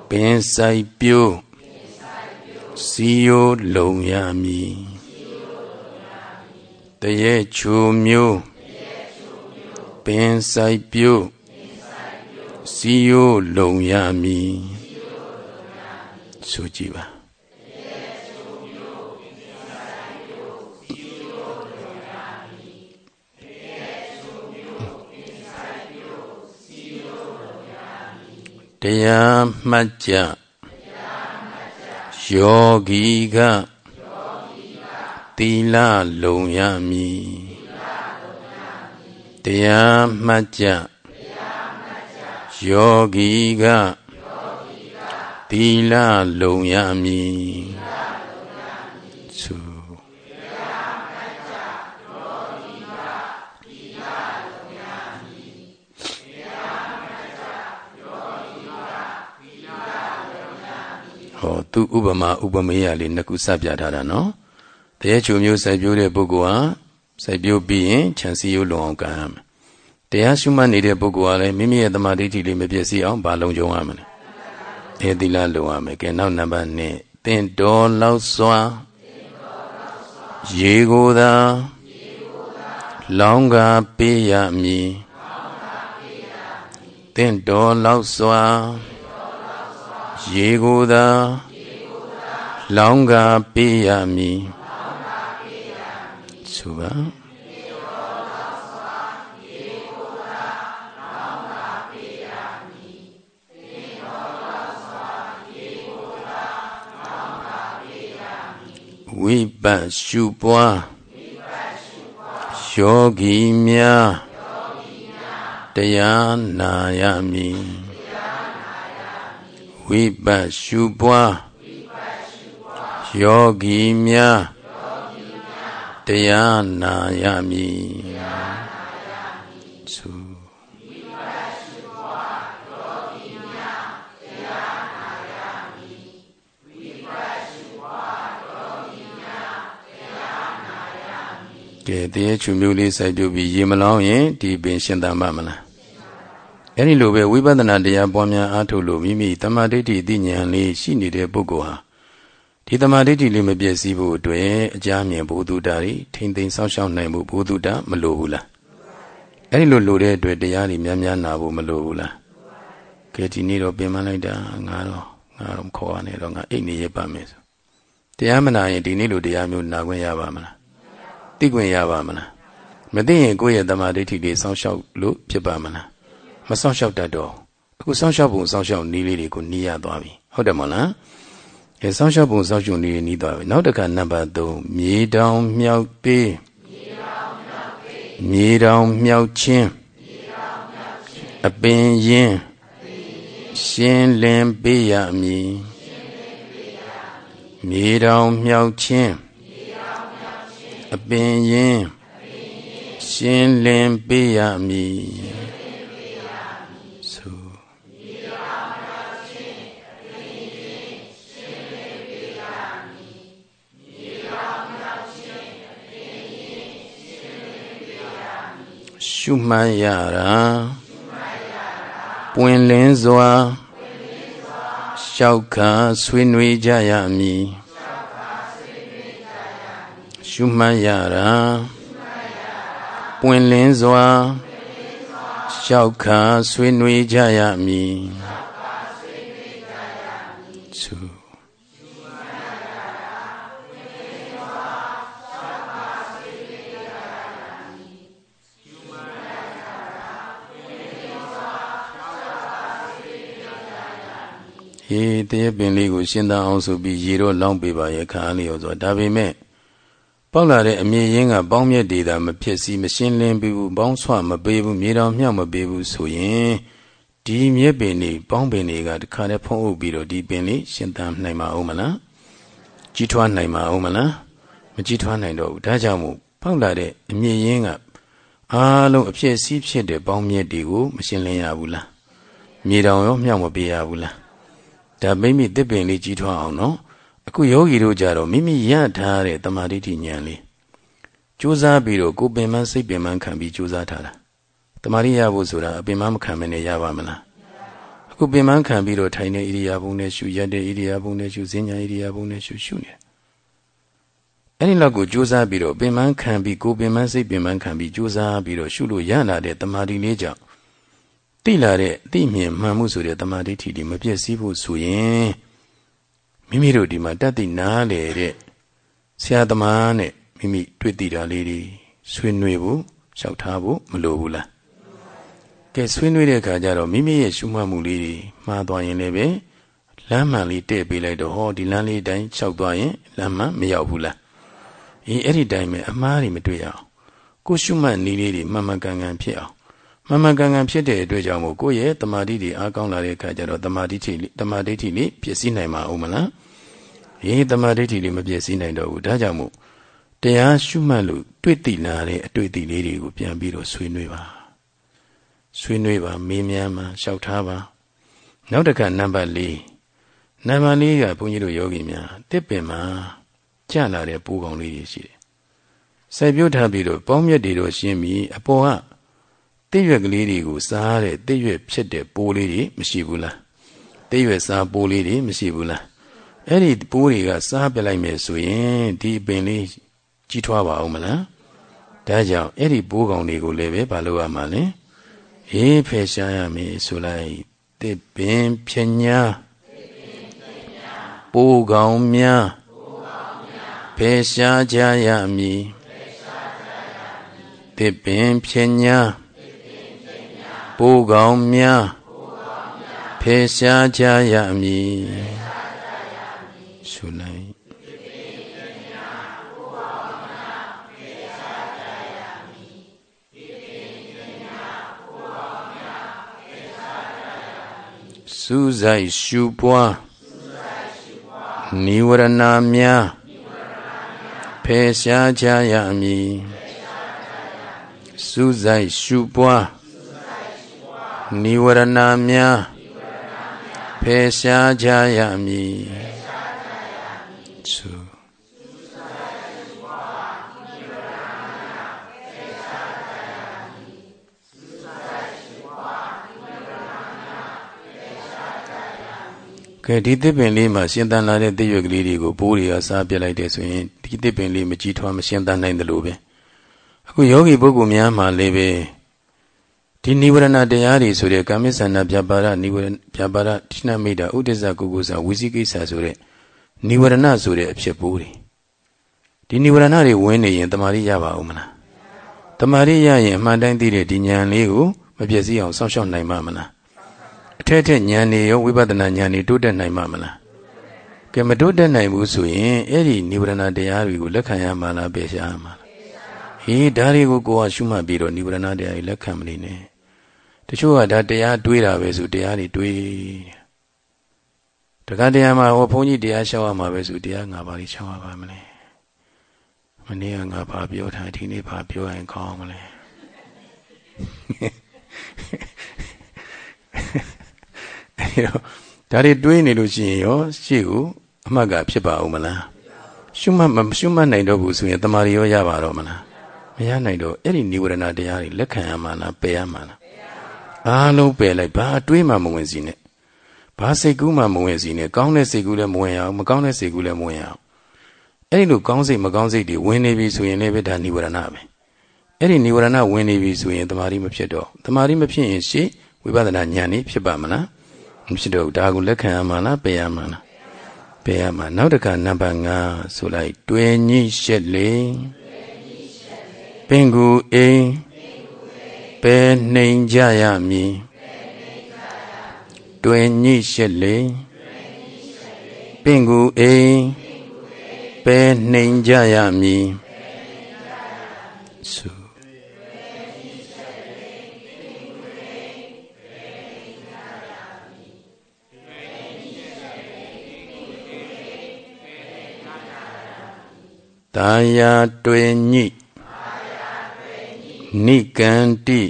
ပင်ဆိုင်ပြိုးစီယိုလုံရမည်တရေချိုမျိုးပင်ဆိုင်ပြိုးစီယိုလုံရမည်ဆိုကြည့်ပါ တရားမှတ်ကြယောဂီကသီလလုံရမည်တရားမှတ်ကြယောဂီကသီလလုံရမည်ဟော သူဥပမာဥပမေယလေးနှစ်ခုစပြထားတာနော်တရေချိုမျိုးစိုက်ပျိုးတဲ့ပုဂ္ဂိုလ်ဟာစိုက်ပျိုးပြီးရင်ခြံစည်းရိုးလုံအောင်ကံရမယ်တရားရှုမှတ်နေတဲ့ပုဂ္ဂိုလ်ကလည်းမိမိရဲ့တမာတိဋ္ဌိလေးမပြည့်စည်အောင်ဘာလုံခြုံရမလဲအေသီလလုံရမယ်ကဲနောက်နံပါတ်1တင်တော်လောက်စွာရေကိုသာလောင်းကားပေးရမည်တင့်တော်လောက်စွာရေကိုသာ လောင်းကားပေးရမည်ဆိုပါဝိပတ်ရှုပွားယောဂီများတရားနာရမည်ဝိပတ်ရှုပွား ယောဂီများတရားနာရမည်ကဲတရေချူမျိုးလေးစိုက်ပြုပြီးရေမလောင်းရင်ဒီပင်ရှင်သန်ပါမလားအဲ့ဒီလိုပဲဝိပဿနာတရားပွားများအားထုတ်လို့မိမိတမာဒိဋ္ဌိသိဉာဏ်လေးရှိနေတဲ့ပုဂ္ဂိုလ်ဟာ ဒီတမာဒိဋ္ဌိလေးမပြည့်စည်ဖို့အတွက်အကြမြင်ဘုသူတာတွေထိမ့်သိမ်းဆောက်ရှောက်နိုင်ဖို့ဘုသူတာမလိုဘူးလားအဲ့ဒီလိုလိုတဲ့အတွက်တရားတွေများများနာဖို့မလိုဘူးလားကဲဒီနေ့တော့ပြင်မလိုက်တာငါတော့ငါတော့ခေါ်ရနေတော့ငါအိတ်နေရပါမယ်ဆိုတရားမနာရင်ဒီနေ့လိုတရားမျိုးနာခွင့်ရပါမလားသိခွင့်ရပါမလားမသိရင်ကိုယ့်ရဲ့တမာဒိဋ္ဌိလေးစောင့်ရှောက်လို့ဖြစ်ပါမလားမစောင့်ရှောက်တတ်တော့အခုစောင့်ရှောက်ပုံစောင့်ရှောက်နည်းလေးတွေကိုနီးရသွားပြီဟုတ်တယ်မလား အဲစောင့်ရှောက်ပုံစောင့်ရှောက်နည်းနီးသွားပြီနောက်တစ်ခါနံပါတ်3မြေတောင်မြောက်ပေးမြေတောင်မြောက်ချင်းအပင်ရင်ရှင်းလင်းပေးရမည်မြေတောင်မြောက်ချင်းအပင်ရင်ရှင်းလင်းပေးရမည် ရှုမှတ်ရတာပွင့်လင်းစွာလျှောက်ခါဆွေးနွေးကြရမည်ရှုမှတ်ရတာပွင့်လင်းစွာလျှောက်ခါဆွေးနွေးကြရမည် ဟေးတရပင်လေးကိုရှင်းသားအောင်ဆိုပြီးရေတော့လောင်းပေးပါရဲ့ခါလေးရောဆိုဒါပေမဲ့ပေါက်လာတဲ့အမြင်ရင်းကပေါင်းမြက်ဒေတာမဖြစ်စီမရှင်းလင်းပြီးဘူးပေါင်းဆွမပေးဘူးမြေတော်မြောက်မပေးဘူးဆိုရင်ဒီမြက်ပင်တွေပေါင်းပင်တွေကတခါတည်းဖုံးအုပ်ပြီးတော့ဒီပင်လေးရှင်းသန်နိုင်မှာအောင်မလားကြီးထွားနိုင်မှာအောင်မလားမကြီးထွားနိုင်တော့ဘူးဒါကြောင့်မို့ပေါက်လာတဲ့အမြင်ရင်းကအားလုံးအဖြစ်စီးဖြစ်တဲ့ပေါင်းမြက်တွေကိုမရှင်းလင်းရဘူးလားမြေတော်ရောမြောက်မပေးရဘူးလား ဒါမိမိတစ်ပင်လေးကြီးထွားအောင်နော်အခုယောဂီတို့ကြတော့မိမိရထားတဲ့တမာတိဋ္ဌိဉာဏ်လေးကြိုးစားပြီးတော့ကိုပင်မစိတ်ပင်မခံပြီးကြိုးစားထားတာတမာတိရဖို့ဆိုတာအပင်မမခံမနဲ့ရပါမလားအခုပင်မခံပြီးတော့ထိုင်တဲ့ဣရိယာပုနဲ့ရှုရက်တဲ့ဣရိယာပုနဲ့ရှုဈဉ္ညာဣရိယာပုနဲ့ရှုရှုနေအဲ့ဒီလောက်ကိုကြိုးစားပြီးတော့ပင်မခံပြီးကိုပင်မစိတ်ပင်မခံပြီးကြိုးစားပြီးတော့ရှုလို့ရလာတဲ့တမာတိလေးကြောင့် တိလာတဲ့အသိမြင်မှန်မှုဆိုတဲ့တမာတိဋ္ဌိဒီမပြည့်စည်ဖို့ဆိုရင်မိမိတို့ဒီမှာတတ်သိနားလေတဲ့ဆရာသမားနဲ့မိမိတွေ့သိတာလေးတွေဆွေးနွေးဖို့လျှောက်ထားဖို့မလိုဘူးလားကဲဆွေးနွေးတဲ့အခါကျတော့မိမိရဲ့ရှုမှတ်မှုလေးတွေမှားသွားရင်လည်းပဲလမ်းမှန်လေးတဲ့ပေးလိုက်တော့ဟောဒီလမ်းလေးတိုင်းလျှောက်သွားရင်လမ်းမှန်မရောက်ဘူးလားအေးအဲ့ဒီတိုင်းပဲအမှားတွေမတွေ့အောင်ကိုရှုမှတ်နည်းလေးတွေမှန်မှန်ကန်ကန်ဖြစ်အောင် မှန်မှန်ကန်ကန်ဖြစ်တဲ့အတွက်ကြောင့်မို့ကိုယ့်ရဲ့တမာတိတွေအားကောင်းလာတဲ့အခါကျတော့တမာတိထိတမာတိထိလေးပြည့်စည်နိုင်မှာအောင်မလားရေးတမာဒိဋ္ဌိလေးမပြည့်စည်နိုင်တော့ဘူးဒါကြောင့်မို့တရားရှုမှတ်လို့တွေ့သိလာတဲ့အတွေ့အထိလေးတွေကိုပြန်ပြီးတော့ဆွေးနွေးပါဆွေးနွေးပါမေးမြန်းပါလျှောက်ထားပါနောက်တစ်ခါနံပါတ်၄နံပါတ်၄ကဘုန်းကြီးတို့ယောဂီများတစ်ပင်မှာကျလာတဲ့ပူကောင်လေးတွေရှိတယ်စိုက်ပြုတ်ထားပြီးတော့ပေါင်းမြက်တွေတော့ရှင်းပြီးအပေါ်က တိရွက်ကလေးတွေကိုစားတဲ့တိရွက်ဖြစ်တဲ့ပိုးလေးတွေမရှိဘူးလားတိရွက်စားပိုးလေးတွေမရှိဘူးလားအဲ့ဒီပိုးတွေကစားပြလိုက်မယ်ဆိုရင်ဒီပင်လေးကြီးထွားပါအောင်မလားဒါကြောင့်အဲ့ဒီပိုးကောင်တွေကိုလည်းပဲမလုပ်ရမှာလဲအေးဖယ်ရှားရမယ်ဆိုလိုက်တစ်ပင်ဖြညာပိုးကောင်းများဖေရှားကြရမည်သစ်ပင်ဖြစ်ညာ ပိုးကောင်းများဖေရှားကြရမည်ရှုလိုက်စူးစိုက်ရှုပွားနိဝရဏများဖေရှားကြရမည်စူးစိုက်ရှုပွား နိဝရဏများဖေရှားကြရမည်သုကဲဒီသစ်ပင်လေးမှာရှင်းတန်လာတဲ့သစ်ရွက်ကလေးတွေကိုပိုးတွေကစားပြလိုက်တဲ့ဆိုရင်ဒီသစ်ပင်လေးမကြီးထွားမရှင်းတန်နိုင်တယ်လို့ပဲအခုယောဂီပုဂ္ဂိုလ်များမှာလည်းပဲ ဒီနိဝရဏတရားတွေဆိုတဲ့ကာမိသန္နာပြပါရနိဝရပြပါရတိဏမိတာဥဒိစ္စကုကုသဝိသိကိစ္စဆိုတဲ့နိဝရဏဆိုတဲ့အဖြစ်ပိုးတွေဒီနိဝရဏတွေဝင်နေရင်တမာရိရပါဦးမလားတမာရိရရင်အမှန်တိုင်းသိတဲ့ဒီဉာဏ်လေးကိုမပြည့်စည်အောင်စောင့်ရှောက်နိုင်မှာမလားအထက်ထက်ဉာဏ်နေရောဝိပဿနာဉာဏ်နေတိုးတက်နိုင်မှာမလားကဲမတိုးတက်နိုင်ဘူးဆိုရင်အဲ့ဒီနိဗ္ဗာန်တရားတွေကိုလက်ခံရမှာလားပယ်ရှားရမှာလားဟေးဒါတွေကိုကိုယ်ကရှုမှတ်ပြီးတော့နိဗ္ဗာန်တရားတွေလက်ခံမနေနဲ့ တချို့ကဒါတရားတွေးတာပဲဆိုတရားတွေတွေးတခါတရားမှာဟောဘုန်းကြီးတရားရှောက်ရမှာပဲဆိုတရားငါပါလိရှောက်ရပါမလဲမနေ့ကငါဘာပြောထားဒီနေ့ဘာပြောရင်ကောင်းမလဲအဲဒီတော့ဒါတွေတွေးနေလို့ရှိရင်ရောရှေ့ကိုအမှတ်ကဖြစ်ပါဦးမလားရှုမှတ်မရှုမှတ်နိုင်တော့ဘူးဆိုရင်တမာရီရောရပါတော့မလားမရနိုင်တော့အဲ့ဒီនិဝရဏတရားတွေလက်ခံရမှာလားပယ်ရမှာလား အားလုံးပယ်လိုက်ဘာတွေးမှမဝင်စီနဲ့ဘာစိတ်ကူးမှမဝင်စီနဲ့ကောင်းတဲ့စိတ်ကူးလည်းမဝင်ရအောင်မကောင်းတဲ့စိတ်ကူးလည်းမဝင်ရအောင်အဲ့ဒီလိုကောင်းစိတ်မကောင်းစိတ်တွေဝင်နေပြီဆိုရင်လည်းဒါនិဝရဏပဲအဲ့ဒီនិဝရဏဝင်နေပြီဆိုရင်တမာရီမဖြစ်တော့တမာရီမဖြစ်ရင်ရှေ့ဝိပဿနာဉာဏ်นี่ဖြစ်ပါမလားမဖြစ်တော့ဒါကိုလက်ခံရမှာလားပယ်ရမှာလားပယ်ရမှာနောက်တစ်ခါနံပါတ်5ဆိုလိုက်တွင်ညိရှက်လေပင်ကူအိမ် ပယ်နှိမ်ကြရမည်တွင်ညိရှက်လေပင်ကူအိမ်ပယ်နှိမ်ကြရမည်သုတာယာတွေ့ညိ နိကန္တိ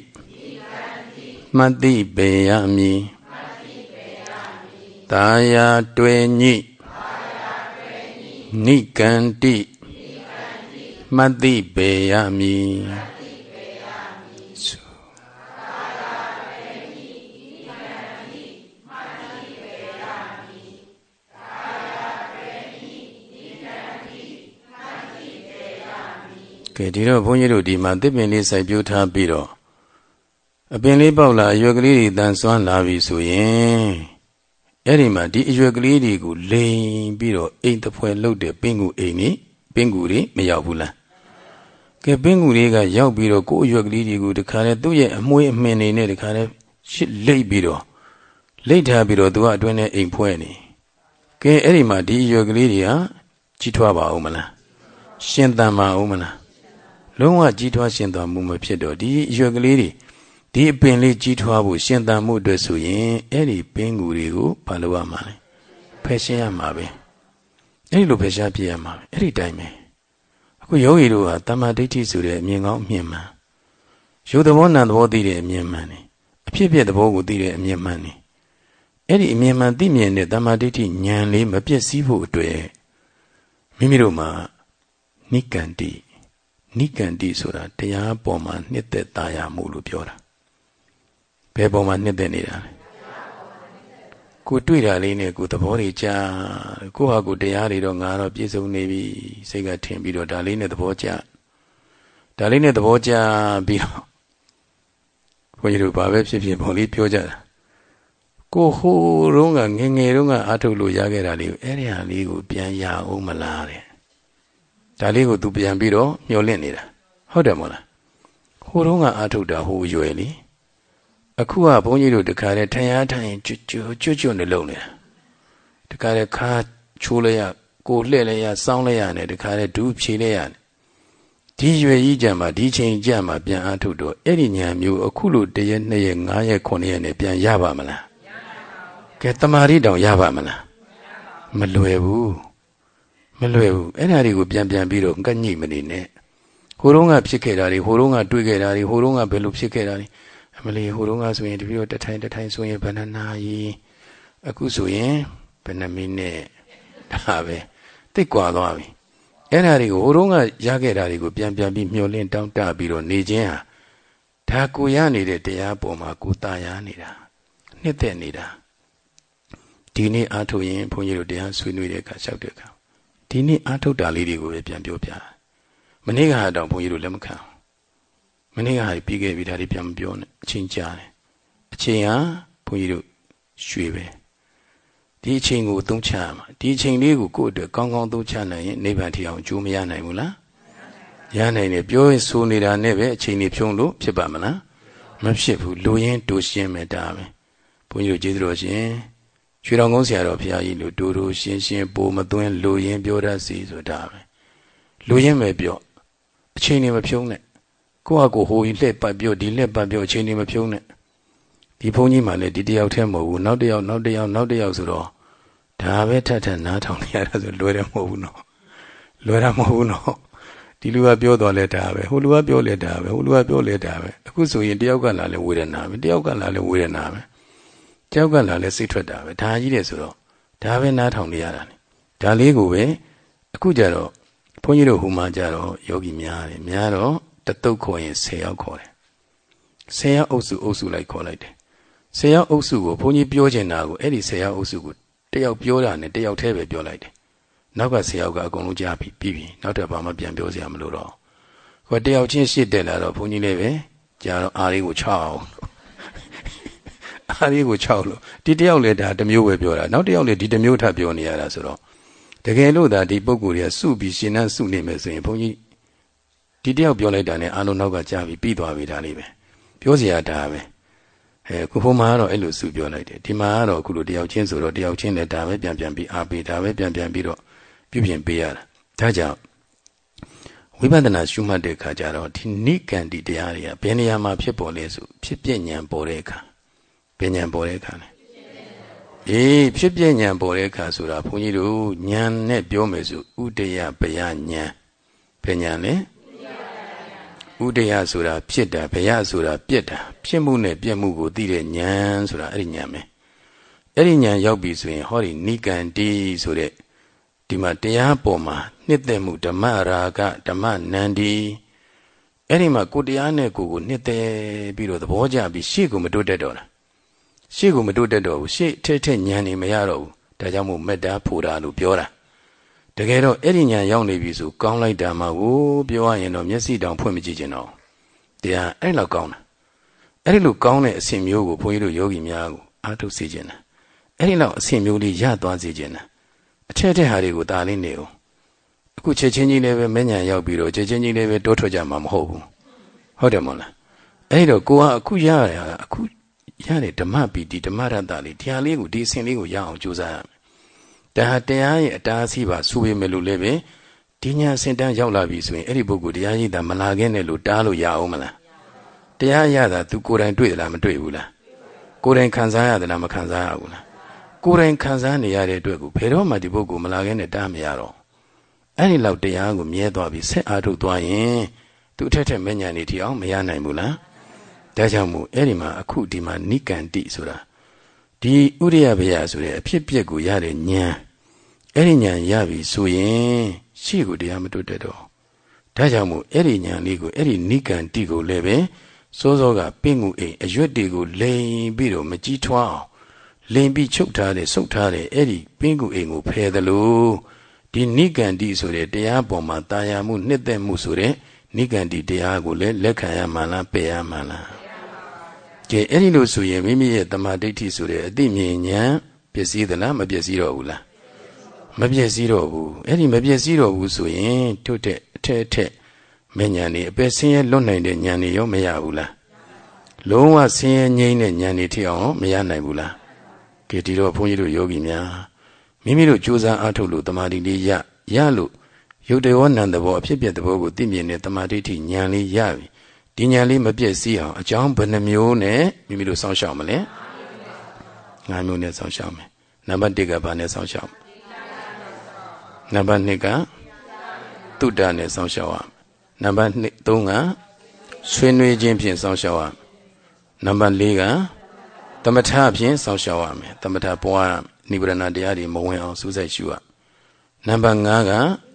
မတိပေယမည်တာယာတွေ့ညိနိကန္တိမတိပေယမ ကဲဒီတော့ဘုန်းကြီးတို့ဒီမှာတစ်ပင်လေးစိုက်ပျိုးထားပြီးတော့အပင်လေးပေါက်လာအရွက်ကလေးတွေတန်ဆွမ်းလာပြီဆိုရင်အဲ့ဒီမှာဒီအရွက်ကလေးတွေကိုလိန်ပြီးတော့အိမ်တဖွဲလှုပ်တဲ့ပင်ကူအိမ်นี่ပင်ကူတွေမရောက်ဘူးလားကဲပင်ကူတွေကရောက်ပြီးတော့ကိုယ်အရွက်ကလေးတွေကိုတခါလဲသူ့ရဲ့အမွှေးအမှင်တွေနဲ့တခါလဲရှစ်လိတ်ပြီးတော့လိတ်ထားပြီးတော့သူကအတွင်းထဲအိမ်ဖွဲနေကဲအဲ့ဒီမှာဒီအရွက်ကလေးတွေကကြီးထွားပါဦးမလားရှင်သန်ပါဦးမလား လုံးဝကြီးထွားရှင်သန်မှုမဖြစ်တော့ဒီအရွက်ကလေးတွေဒီအပင်လေးကြီးထွားဖို့ရှင်သန်မှုအတွက်ဆိုရင်အဲ့ဒီပင်ကူတွေကိုဘာလို့ရမှာလဲဖယ်ရှင်းရမှာပဲအဲ့ဒီလိုဖယ်ရှားပြရမှာပဲအဲ့ဒီတိုင်းပဲအခုယောဂီတို့ဟာတမ္မာဒိဋ္ဌိဆိုတဲ့အမြင်ကောင်းအမြင်မှန်ရုပ်သဘောနာသဘောသိတဲ့အမြင်မှန်နေအဖြစ်ဖြစ်သဘောကိုသိတဲ့အမြင်မှန်နေအဲ့ဒီအမြင်မှန်သိမြင်တဲ့တမ္မာဒိဋ္ဌိဉာဏ်လေးမပြည့်စည်ဖို့အတွက်မိမိတို့မှာနိကန္တိ နိကန္တိဆိုတာတရားပေါ်မှာနှစ်သက်သားရမှုလို့ပြောတာဘယ်ပေါ်မှာနှစ်သက်နေတာလဲကိုတွေ့တာလေးနဲ့ကိုသဘောတွေကြာကိုဟာကိုတရားတွေတော့ငါတော့ပြည့်စုံနေပြီစိတ်ကထင်ပြီးတော့ဒါလေးနဲ့သဘောကျဒါလေးနဲ့သဘောကျပြီးတော့ဘုန်းကြီးတို့ဘာပဲဖြစ်ဖြစ်ဘုံလေးပြောကြတာကိုဟိုတုန်းကငငယ်တုန်းကအာထုတ်လို့ရခဲ့တာလေးကိုအဲ့ဒီဟာလေးကိုပြန်ရအောင်မလားတဲ့ ဒါလေးကို तू ပြန်ပြီးတော့မျောလင့်နေတာဟုတ်တယ်မို့လားဟိုတုန်းကအာထုတ်တာဟိုရွယ်လीအခုကဘုန်းကြီးတို့တခါတည်းထင်ရထိုင်ကျွတ်ကျွတ်ကျွတ်ကျွတ်နေလုံနေတာတခါတည်းခါချိုးလိုက်ရကိုလှဲ့လိုက်ရစောင်းလိုက်ရနဲ့တခါတည်းဒူးဖြေလိုက်ရဒီရွယ်ကြီးကြံမှာဒီချိန်ကြံမှာပြန်အာထုတ်တော့အဲ့ဒီညာမျိုးအခုလိုတရက်နှစ်ရက်ငါးရက်ခုနှစ်ရက်နဲ့ပြန်ရပါမလားကဲတမာရီတောင်ရပါမလားမလွယ်ဘူးမ လွယ်ဘူးအဲ့ဒါတွေကိုပြန်ပြန်ပြီးတော့ငတ်ညိမနေနဲ့ဟိုတုန်းကဖြစ်ခဲ့တာတွေဟိုတုန်းကတွေ့ခဲ့တာတွေဟိုတုန်းကဘယ်လိုဖြစ်ခဲ့တာတွေအမလီဟိုတုန်းကဆိုရင်တပြိုတထိုင်တထိုင်ဆိုရင်ဘဏ္ဍာနာရီအခုဆိုရင်ဘယ်နှမိနစ်ဒါပဲတိတ်ကွာသွားပြီအဲ့ဒါတွေကိုဟိုတုန်းကရခဲ့တာတွေကိုပြန်ပြန်ပြီးမျှော်လင့်တောင်းတပြီးတော့နေခြင်းဟာဒါကိုရနေတဲ့တရားပေါ်မှာကိုတာယာနေတာနှစ်သက်နေတာဒီနေ့အားထုတ်ရင်ဘုန်းကြီးတို့တရားဆွေးနွေးတဲ့အခါလျှောက်တဲ့အခါ ဒီနေ့အားထုတ်တာလေးတွေကိုပဲပြန်ပြောပြမနေ့ကဟာတော့ဘုန်းကြီးတို့လက်မခံမနေ့ကဟာပြီးခဲ့ပြီဒါတွေပြန်မပြောနဲ့အချိန်ကြာတယ်အချိန်ဟာဘုန်းကြီးတို့ရွှေပဲဒီအချိန်ကိုသုံးချရမှာဒီအချိန်လေးကိုကိုယ့်အတွက်ကောင်းကောင်းသုံးချနိုင်ရင်နိဗ္ဗာန်ထီအောင်ကျိုးမရနိုင်ဘူးလားရနိုင်တယ်ပြောရင်ဆိုနေတာနဲ့ပဲအချိန်ကြီးဖြုံးလို့ဖြစ်ပါမလားမဖြစ်ဘူးလူရင်းတူရှင်းမယ်ဒါပဲဘုန်းကြီးတို့ကျေးဇူးတော်ရှင် ရွှေတော်ကုန်းဆရာတော်ဘုရားကြီးလို့တူတူရှင်းရှင်းပိုမသွင်းလူရင်းပြောတတ်စီဆိုတာပဲလူရင်းပဲပြောအချိန်နေမဖြုံးနဲ့ကိုယ့်ဟာကိုယ်ဟိုကြီးလှည့်ပတ်ပြောဒီလှည့်ပတ်ပြောအချိန်နေမဖြုံးနဲ့ဒီဘုန်းကြီးမှလည်းဒီတယောက်တည်းမဟုတ်ဘူးနောက်တစ်ယောက်နောက်တစ်ယောက်နောက်တစ်ယောက်ဆိုတော့ဒါပဲထပ်ထပ်နားထောင်နေရတာဆိုလွယ်တယ်မဟုတ်ဘူးနော်လွယ်တာမဟုတ်ဘူးနော်ဒီလူကပြောတော်လဲဒါပဲဟိုလူကပြောလဲဒါပဲဟိုလူကပြောလဲဒါပဲအခုဆိုရင်တယောက်ကလာလဲဝေဒနာပဲတယောက်ကလာလဲဝေဒနာပဲ တယောက်ကလာလဲစိတ်ထွက်တာပဲဒါကြီးတယ်ဆိုတော့ဒါပဲနားထောင်နေရတာလေဒါလေးကိုပဲအခုကြတော့ဘုန်းကြီးတို့ဟိုမှာကြတော့ယောဂီများတယ်များတော့တတုတ်ခေါ်ရင်10ယောက်ခေါ်တယ်10ယောက်အုပ်စုအုပ်စုလိုက်ခေါ်လိုက်တယ်10ယောက်အုပ်စုကိုဘုန်းကြီးပြောချင်တာကိုအဲ့ဒီ10ယောက်အုပ်စုကိုတယောက်ပြောတာနဲ့တယောက်တည်းပဲပြောလိုက်တယ်နောက်က10ယောက်ကအကုန်လုံးကြားပြီးပြီးပြီနောက်တော့ဘာမှပြန်ပြောစရာမလိုတော့ဟိုတယောက်ချင်းရှစ်တက်လာတော့ဘုန်းကြီးလည်းပဲကြာတော့အားလေးကို6အောင် အားလေးကို6လို့ဒီတယောက်လည်းဒါတစ်မျိုးပဲပြောတာနောက်တယောက်လည်းဒီတစ်မျိုးထပ်ပြောနေရတာဆိုတော့တကယ်လို့ဒါဒီပုံကိုယ်တွေကစုပြီးရှင်နှန်းစုနေမယ်ဆိုရင်ဘုန်းကြီးဒီတယောက်ပြောလိုက်တာနဲ့အားလုံးနောက်ကကြားပြီးပြီးသွားပြီဒါလေးပဲပြောစရာဒါပဲအဲခုဟိုမှာကတော့အဲ့လိုစုပြောလိုက်တယ်ဒီမှာကတော့အခုလိုတယောက်ချင်းဆိုတော့တယောက်ချင်းနဲ့ဒါပဲပြန်ပြန်ပြီးအားပေးဒါပဲပြန်ပြန်ပြီးတော့ပြုပြင်ပေးရတာဒါကြောင့်ဝိပဿနာရှုမှတ်တဲ့အခါကျတော့ဒီနိကန္တိတရားတွေကဘယ်နေရာမှာဖြစ်ပေါ်လဲဆိုဖြစ်ပြဉဏ်ပေါ်တဲ့အခါ ဘယ်ဉဏ်ပေါ်တဲ့အခါလဲအေးဖြစ်ပြဉဏ်ပေါ်တဲ့အခါဆိုတာဘုန်းကြီးတို့ဉာဏ်နဲ့ပြောမယ်ဆိုဥဒယဘယဉာဏ်ဘယ်ဉာဏ်လဲဥဒယဆိုတာဖြစ်တာဘယဆိုတာပြက်တာဖြစ်မှုနဲ့ပြက်မှုကိုသိတဲ့ဉာဏ်ဆိုတာအဲ့ဒီဉာဏ်ပဲအဲ့ဒီဉာဏ်ရောက်ပြီဆိုရင်ဟောဒီနိကန္တိဆိုတဲ့ဒီမှာတရားပေါ်မှာနှစ်သက်မှုဓမ္မရာဂဓမ္မနန္ဒီအဲ့ဒီမှာကိုတရားနဲ့ကိုကိုနှစ်သက်ပြီးတော့သဘောကျပြီးရှေ့ကိုမတိုးတက်တော့လား ရှေ့ကိုမတိုးတက်တော့ဘူးရှေ့ထက်ထက်ညံနေမရတော့ဘူးဒါကြောင့်မို့မေတ္တာဖို့တာလို့ပြောတာတကယ်တော့အဲ့ဒီညံရောက်နေပြီဆိုကောင်းလိုက်တာမှကိုပြောရရင်တော့မျက်စိတောင်ဖွင့်မကြည့်ချင်တော့တရားအဲ့လောက်ကောင်းတာအဲ့ဒီလိုကောင်းတဲ့အစဉ်မျိုးကိုဘုန်းကြီးတို့ယောဂီများကိုအားထုတ်စေခြင်းတာအဲ့ဒီလောက်အစဉ်မျိုးလေးရသွားစေခြင်းတာအထက်ထက်ဟာတွေကိုဒါလေးနေအောင်အခုချက်ချင်းကြီးလည်းပဲမဉ္ဇဏ်ရောက်ပြီးတော့ချက်ချင်းကြီးလည်းပဲတိုးထွက်ကြမှာမဟုတ်ဘူးဟုတ်တယ်မဟုတ်လားအဲ့တော့ကိုကအခုရရအခု ရတဲ့ဓမ္မပီတိဓမ္မရတ္တလေးတရားလေးကိုဒီအစဉ်လေးကိုရအောင်ကြိုးစားရမယ်ဒါဟာတရားရဲ့အတားအဆီးပါဆိုပေမဲ့လို့လည်းပဲဒီညာအစဉ်တန်းရောက်လာပြီဆိုရင်အဲ့ဒီပုဂ္ဂိုလ်တရားရည်တာမလာခဲ့နဲ့လို့တားလို့ရအောင်မလားတရားရတာ तू ကိုယ်တိုင်တွေ့သလားမတွေ့ဘူးလားကိုယ်တိုင်ခံစားရသလားမခံစားရဘူးလားကိုယ်တိုင်ခံစားနေရတဲ့အတွက်ကိုဘယ်တော့မှဒီပုဂ္ဂိုလ်မလာခဲ့နဲ့တားမရတော့အဲ့ဒီလောက်တရားကိုမြဲသွားပြီးဆက်အားထုတ်သွားရင်သူ့ထက်ထက်မဉဏ်နေထီအောင်မရနိုင်ဘူးလား ဒါကြောင့်မို့အဲ့ဒီမှာအခုဒီမှာနိကန္တိဆိုတာဒီဥရိယဘယဆိုတဲ့အဖြစ်ပြက်ကိုရတဲ့ဉာဏ်အဲ့ဒီဉာဏ်ရပြီဆိုရင်ရှေ့ကိုတရားမတွတ်တတ်တော့ဒါကြောင့်မို့အဲ့ဒီဉာဏ်လေးကိုအဲ့ဒီနိကန္တိကိုလည်းပဲစောစောကပင့်ကူအိမ်အရွက်တွေကိုလိန်ပြီးတော့မကြီးထွားအောင်လိန်ပြီးချုပ်ထားတယ်ဆုပ်ထားတယ်အဲ့ဒီပင့်ကူအိမ်ကိုဖယ်တယ်လို့ဒီနိကန္တိဆိုတဲ့တရားပေါ်မှာတာယာမှုနှစ်သက်မှုဆိုတဲ့နိကန္တိတရားကိုလည်းလက်ခံရမှလားပယ်ရမှလား ကျေကဲအဲ့ဒီလိုဆိုရင်မိမိရဲ့တမာဒိဋ္ဌိဆိုတဲ့အသိမြင်ဉာဏ်ပျက်စီးသလားမပျက်စီးတော့ဘူးလားမပျက်စီးတော့ဘူးအဲ့ဒီမပျက်စီးတော့ဘူးဆိုရင်တို့တဲ့အထက်အထက်မဉဏ်နေအပယ်ဆင်းရဲလွတ်နိုင်တဲ့ဉာဏ်နေရောမရဘူးလားလုံးဝဆင်းရဲငြိမ်းတဲ့ဉာဏ်နေထီအောင်မရနိုင်ဘူးလားကဲဒီတော့ဘုန်းကြီးတို့ယောဂီများမိမိတို့ကြိုးစားအားထုတ်လို့တမာတိလေးရရလို့ယုတ်တေဝနံတဘောအဖြစ်ပြတဲ့ဘောကိုသိမြင်တဲ့တမာတိဋ္ဌိဉာဏ်လေးရပြီ ဒီဉာဏ်လေးမပြည့်စည်အောင်အကြောင်းဘယ်နှမျိုးနဲ့မိမိတို့စောင့်ရှောက်မလဲငါးမျိုးနဲ့စောင့်ရှောက်မယ်နံပါတ်1ကဘာနဲ့စောင့်ရှောက်နံပါတ်2ကတုဒ္ဒနဲ့စောင့်ရှောက်ရနံပါတ်3ကဆွေးနွေးခြင်းဖြင့်စောင့်ရှောက်ရနံပါတ်4ကသမထဖြင့်စောင့်ရှောက်ရမယ်သမထပွားနိဗ္ဗာန်တရားတွေမဝင်အောင်စူးစိုက်ရှုရနံပါတ်5က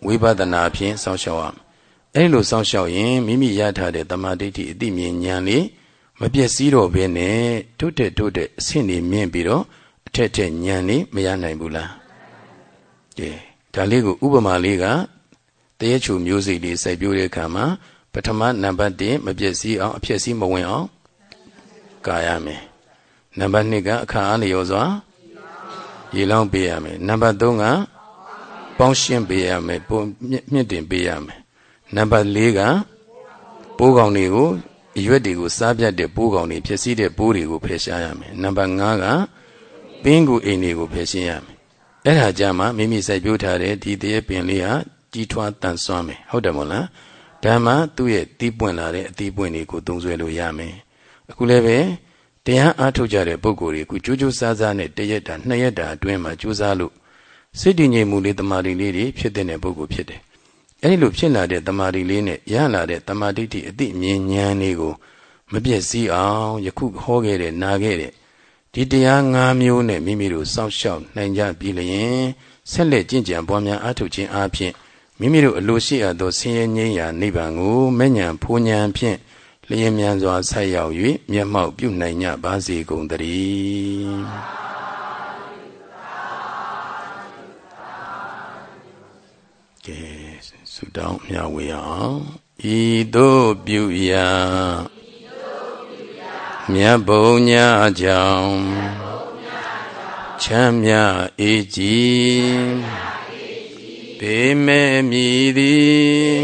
ဝိပဿနာဖြင့်စောင့်ရှောက်ရမယ် အဲ့လိုစောင့်ရှောက်ရင်မိမိရထားတဲ့တမာဒိဋ္ဌိအတိမြင်ဉာဏ်လေးမပြည့်စည်တော့ဘဲနဲ့တိုးတက်တိုးတက်အဆင့်နေမြင့်ပြီးတော့အထက်ထက်ဉာဏ်လေးမရနိုင်ဘူးလားကဲဒါလေးကိုဥပမာလေးကတရေချူမျိုးစိလေးစိုက်ပျိုးတဲ့အခါမှာပထမနံပါတ်1မပြည့်စည်အောင်အဖြစ်စည်းမဝင်အောင်ကာရမယ်နံပါတ်2ကအခါအားလျော်စွာရေလောင်းပေးရမယ်နံပါတ်3ကပေါင်းရှင်းပေးရမယ်ပုံမြင့်တင်ပေးရမယ် နံပါတ်4ကပိုးကောင်တွေကိုအရွက်တွေကိုစားပြတ်တဲ့ပိုးကောင်တွေဖြစ်စီတဲ့ပိုးတွေကိုဖယ်ရှားရမယ်နံပါတ်5ကပင်းကူအိမ်တွေကိုဖယ်ရှင်းရမယ်အဲ့ဒါကြမှာမိမိစိုက်ပျိုးထားတဲ့ဒီတရေပင်လေးဟာကြီးထွားတန်ဆွမ်းမယ်ဟုတ်တယ်မို့လားဒါမှသူ့ရဲ့တီးပွင့်လာတဲ့အတီးပွင့်တွေကိုသုံးဆွဲလို့ရမယ်အခုလည်းပဲတရားအားထုတ်ကြတဲ့ပုဂ္ဂိုလ်တွေအခုကြိုးကြိုးစားစားနဲ့တရက်တာနှစ်ရက်တာအတွင်းမှာကြိုးစားလို့စိတ်တည်ငြိမ်မှုလေးတမာတိလေးတွေဖြစ်တဲ့ပုဂ္ဂိုလ်ဖြစ်တယ် အဲဒီလိုဖြစ်လာတဲ့တမာတိလေးနဲ့ရလာတဲ့တမာတိတိအတိမြင်ဉာဏ်လေးကိုမပြည့်စည်အောင်ယခုဟောခဲ့တဲ့နာခဲ့တဲ့ဒီတရား၅မျိုးနဲ့မိမိတို့စောင့်ရှောက်နိုင်ကြပြီလျင်ဆက်လက်ကြင်ကြံပွားများအားထုတ်ခြင်းအပြင်မိမိတို့အလိုရှိအပ်သောဆင်းရဲငြိမ်းရာနိဗ္ဗာန်ကိုမဲ့ညာဖူးညာဖြင့်လျင်မြန်စွာဆက်ရောက်၍မျက်မှောက်ပြုနိုင်ကြပါစေကုန်သတည်းကဲ ဆုတောင်းမျှဝေအောင်ဤသို့ပြုရာမြတ်ဘုံညာကြောင့်ချမ်းမြအေးကြည်ပေမဲ့မြည်သည်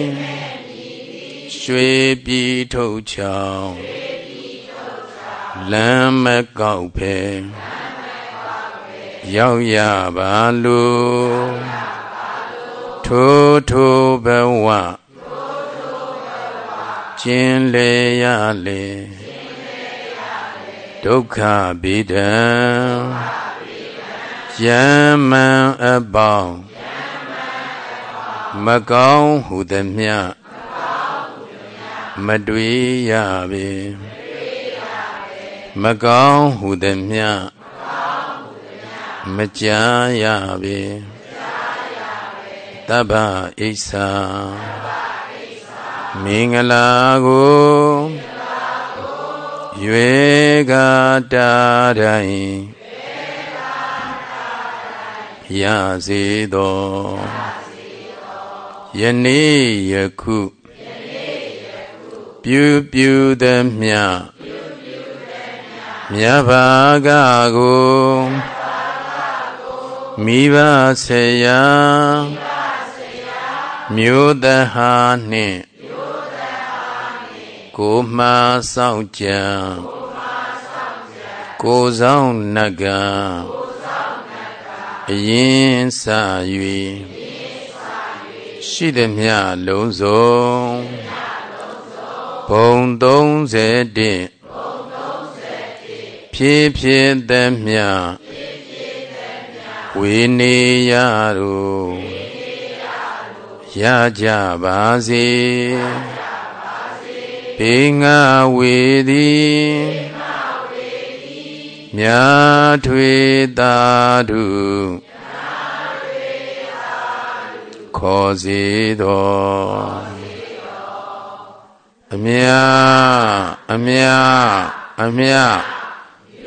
ရွှေပြည်ထုတ်ချောင်းလမ်းမကောက်ဖဲရောက်ရပါလို့ ထိုထိုဘဝကျင်လေရလေဒုက္ခဗိဒံယမံအပေါင်းမကောင်းဟုသမျှမတွေ့ရပေမကောင်းဟုသမျှမကြားရပေ တဗ္ဗဣစ္ဆာမင်္ဂလာကိုရွေကတာတိုင်းရစေသောယနေ့ယခုပြုပြုသည်မြမြတ်ဘာကကိုမိဘဆေယ မြို့တဟာနှင့်ကိုမှစောင့်ကြံကိုဆောင်နဂံအရင်စ၍ရှိသည်မြလုံးစုံဘုံ31ဖြည့်ဖြည့်သည်မြဝေနေရတို့ ရကြပါစေဘေငါဝေသည်မြာထွေတာတုခေါ်စေတော်အမြအမြအမြ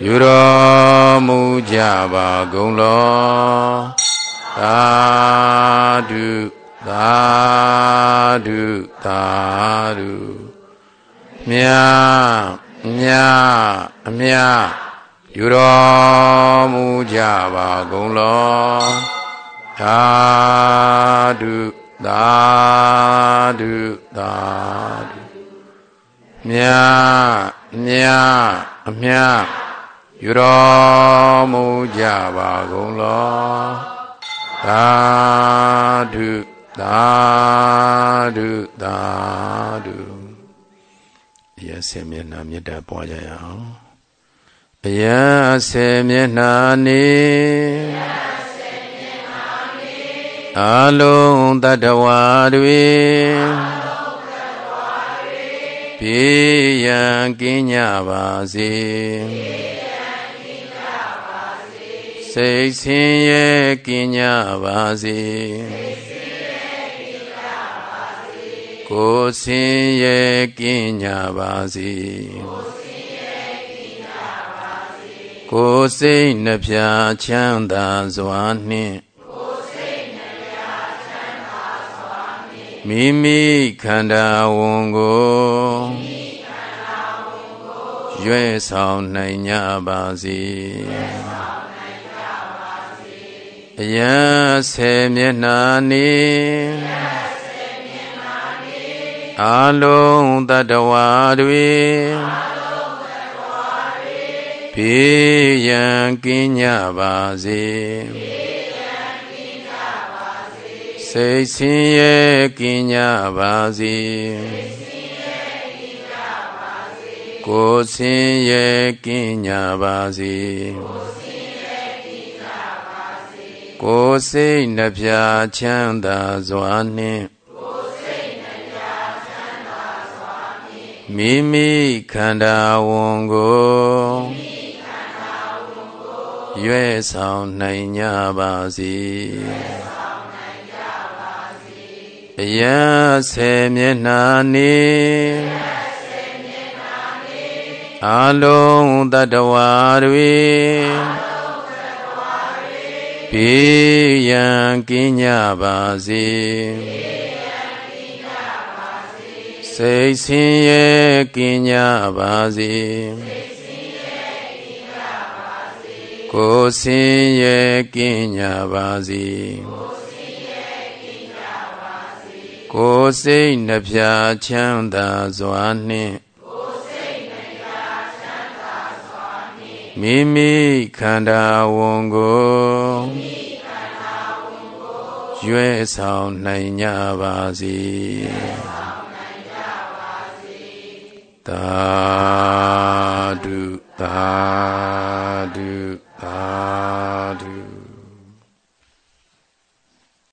ယူတော်မူကြပါကုန်လောသာဓု သာဓုသာဓုမြာမြအမြယူတော်မူကြပါကုန်လောသာဓုသာဓုသာဓုမြမြအမြယူတော်မူကြပါကုန်လောသာဓု သာဓုသာဓုအယဆေမျက်နှာမေတ္တာပွားကြရအောင်အယဆေမျက်နှာနေအလုံးတတဝါတွေပြေရန်ကင်းကြပါစေစိတ်ဆင်းရဲကင်းကြပါစေ ကိုယ်ဆင်းရဲကင်းကြပါစေကိုယ်စိတ်နှပြချမ်းသာစွာနှင့်မိမိခန္ဓာဝန်ကိုရွဲ့ဆောင်နိုင်ကြပါစေအယံဆယ်မျက်နှာနေ အလုံးတတဝါတွေပြေရန်ကင်းကြပါစေစိတ်ဆင်းရဲကင်းကြပါစေကိုယ်ဆင်းရဲကင်းကြပါစေကိုယ်စိတ်နှပြချမ်းသာစွာနှင့် မိမိခန္ဓာဝန်ကိုရွဲ့ဆောင်နိုင်ကြပါစေအယံဆေမျက်နှာနေအလုံးတတဝါတွေပြေရန်ကင်းကြပါစေ စိတ်ဆင်းရဲကင်းကြပါစေကိုယ်ဆင်းရဲကင်းကြပါစေကိုယ်စိတ်နှပြချမ်းသာစွာနှင့်မိမိခန္ဓာဝန်ကိုရွဲ့ဆောင်နိုင်ကြပါစေ Da-do, da-do, ah.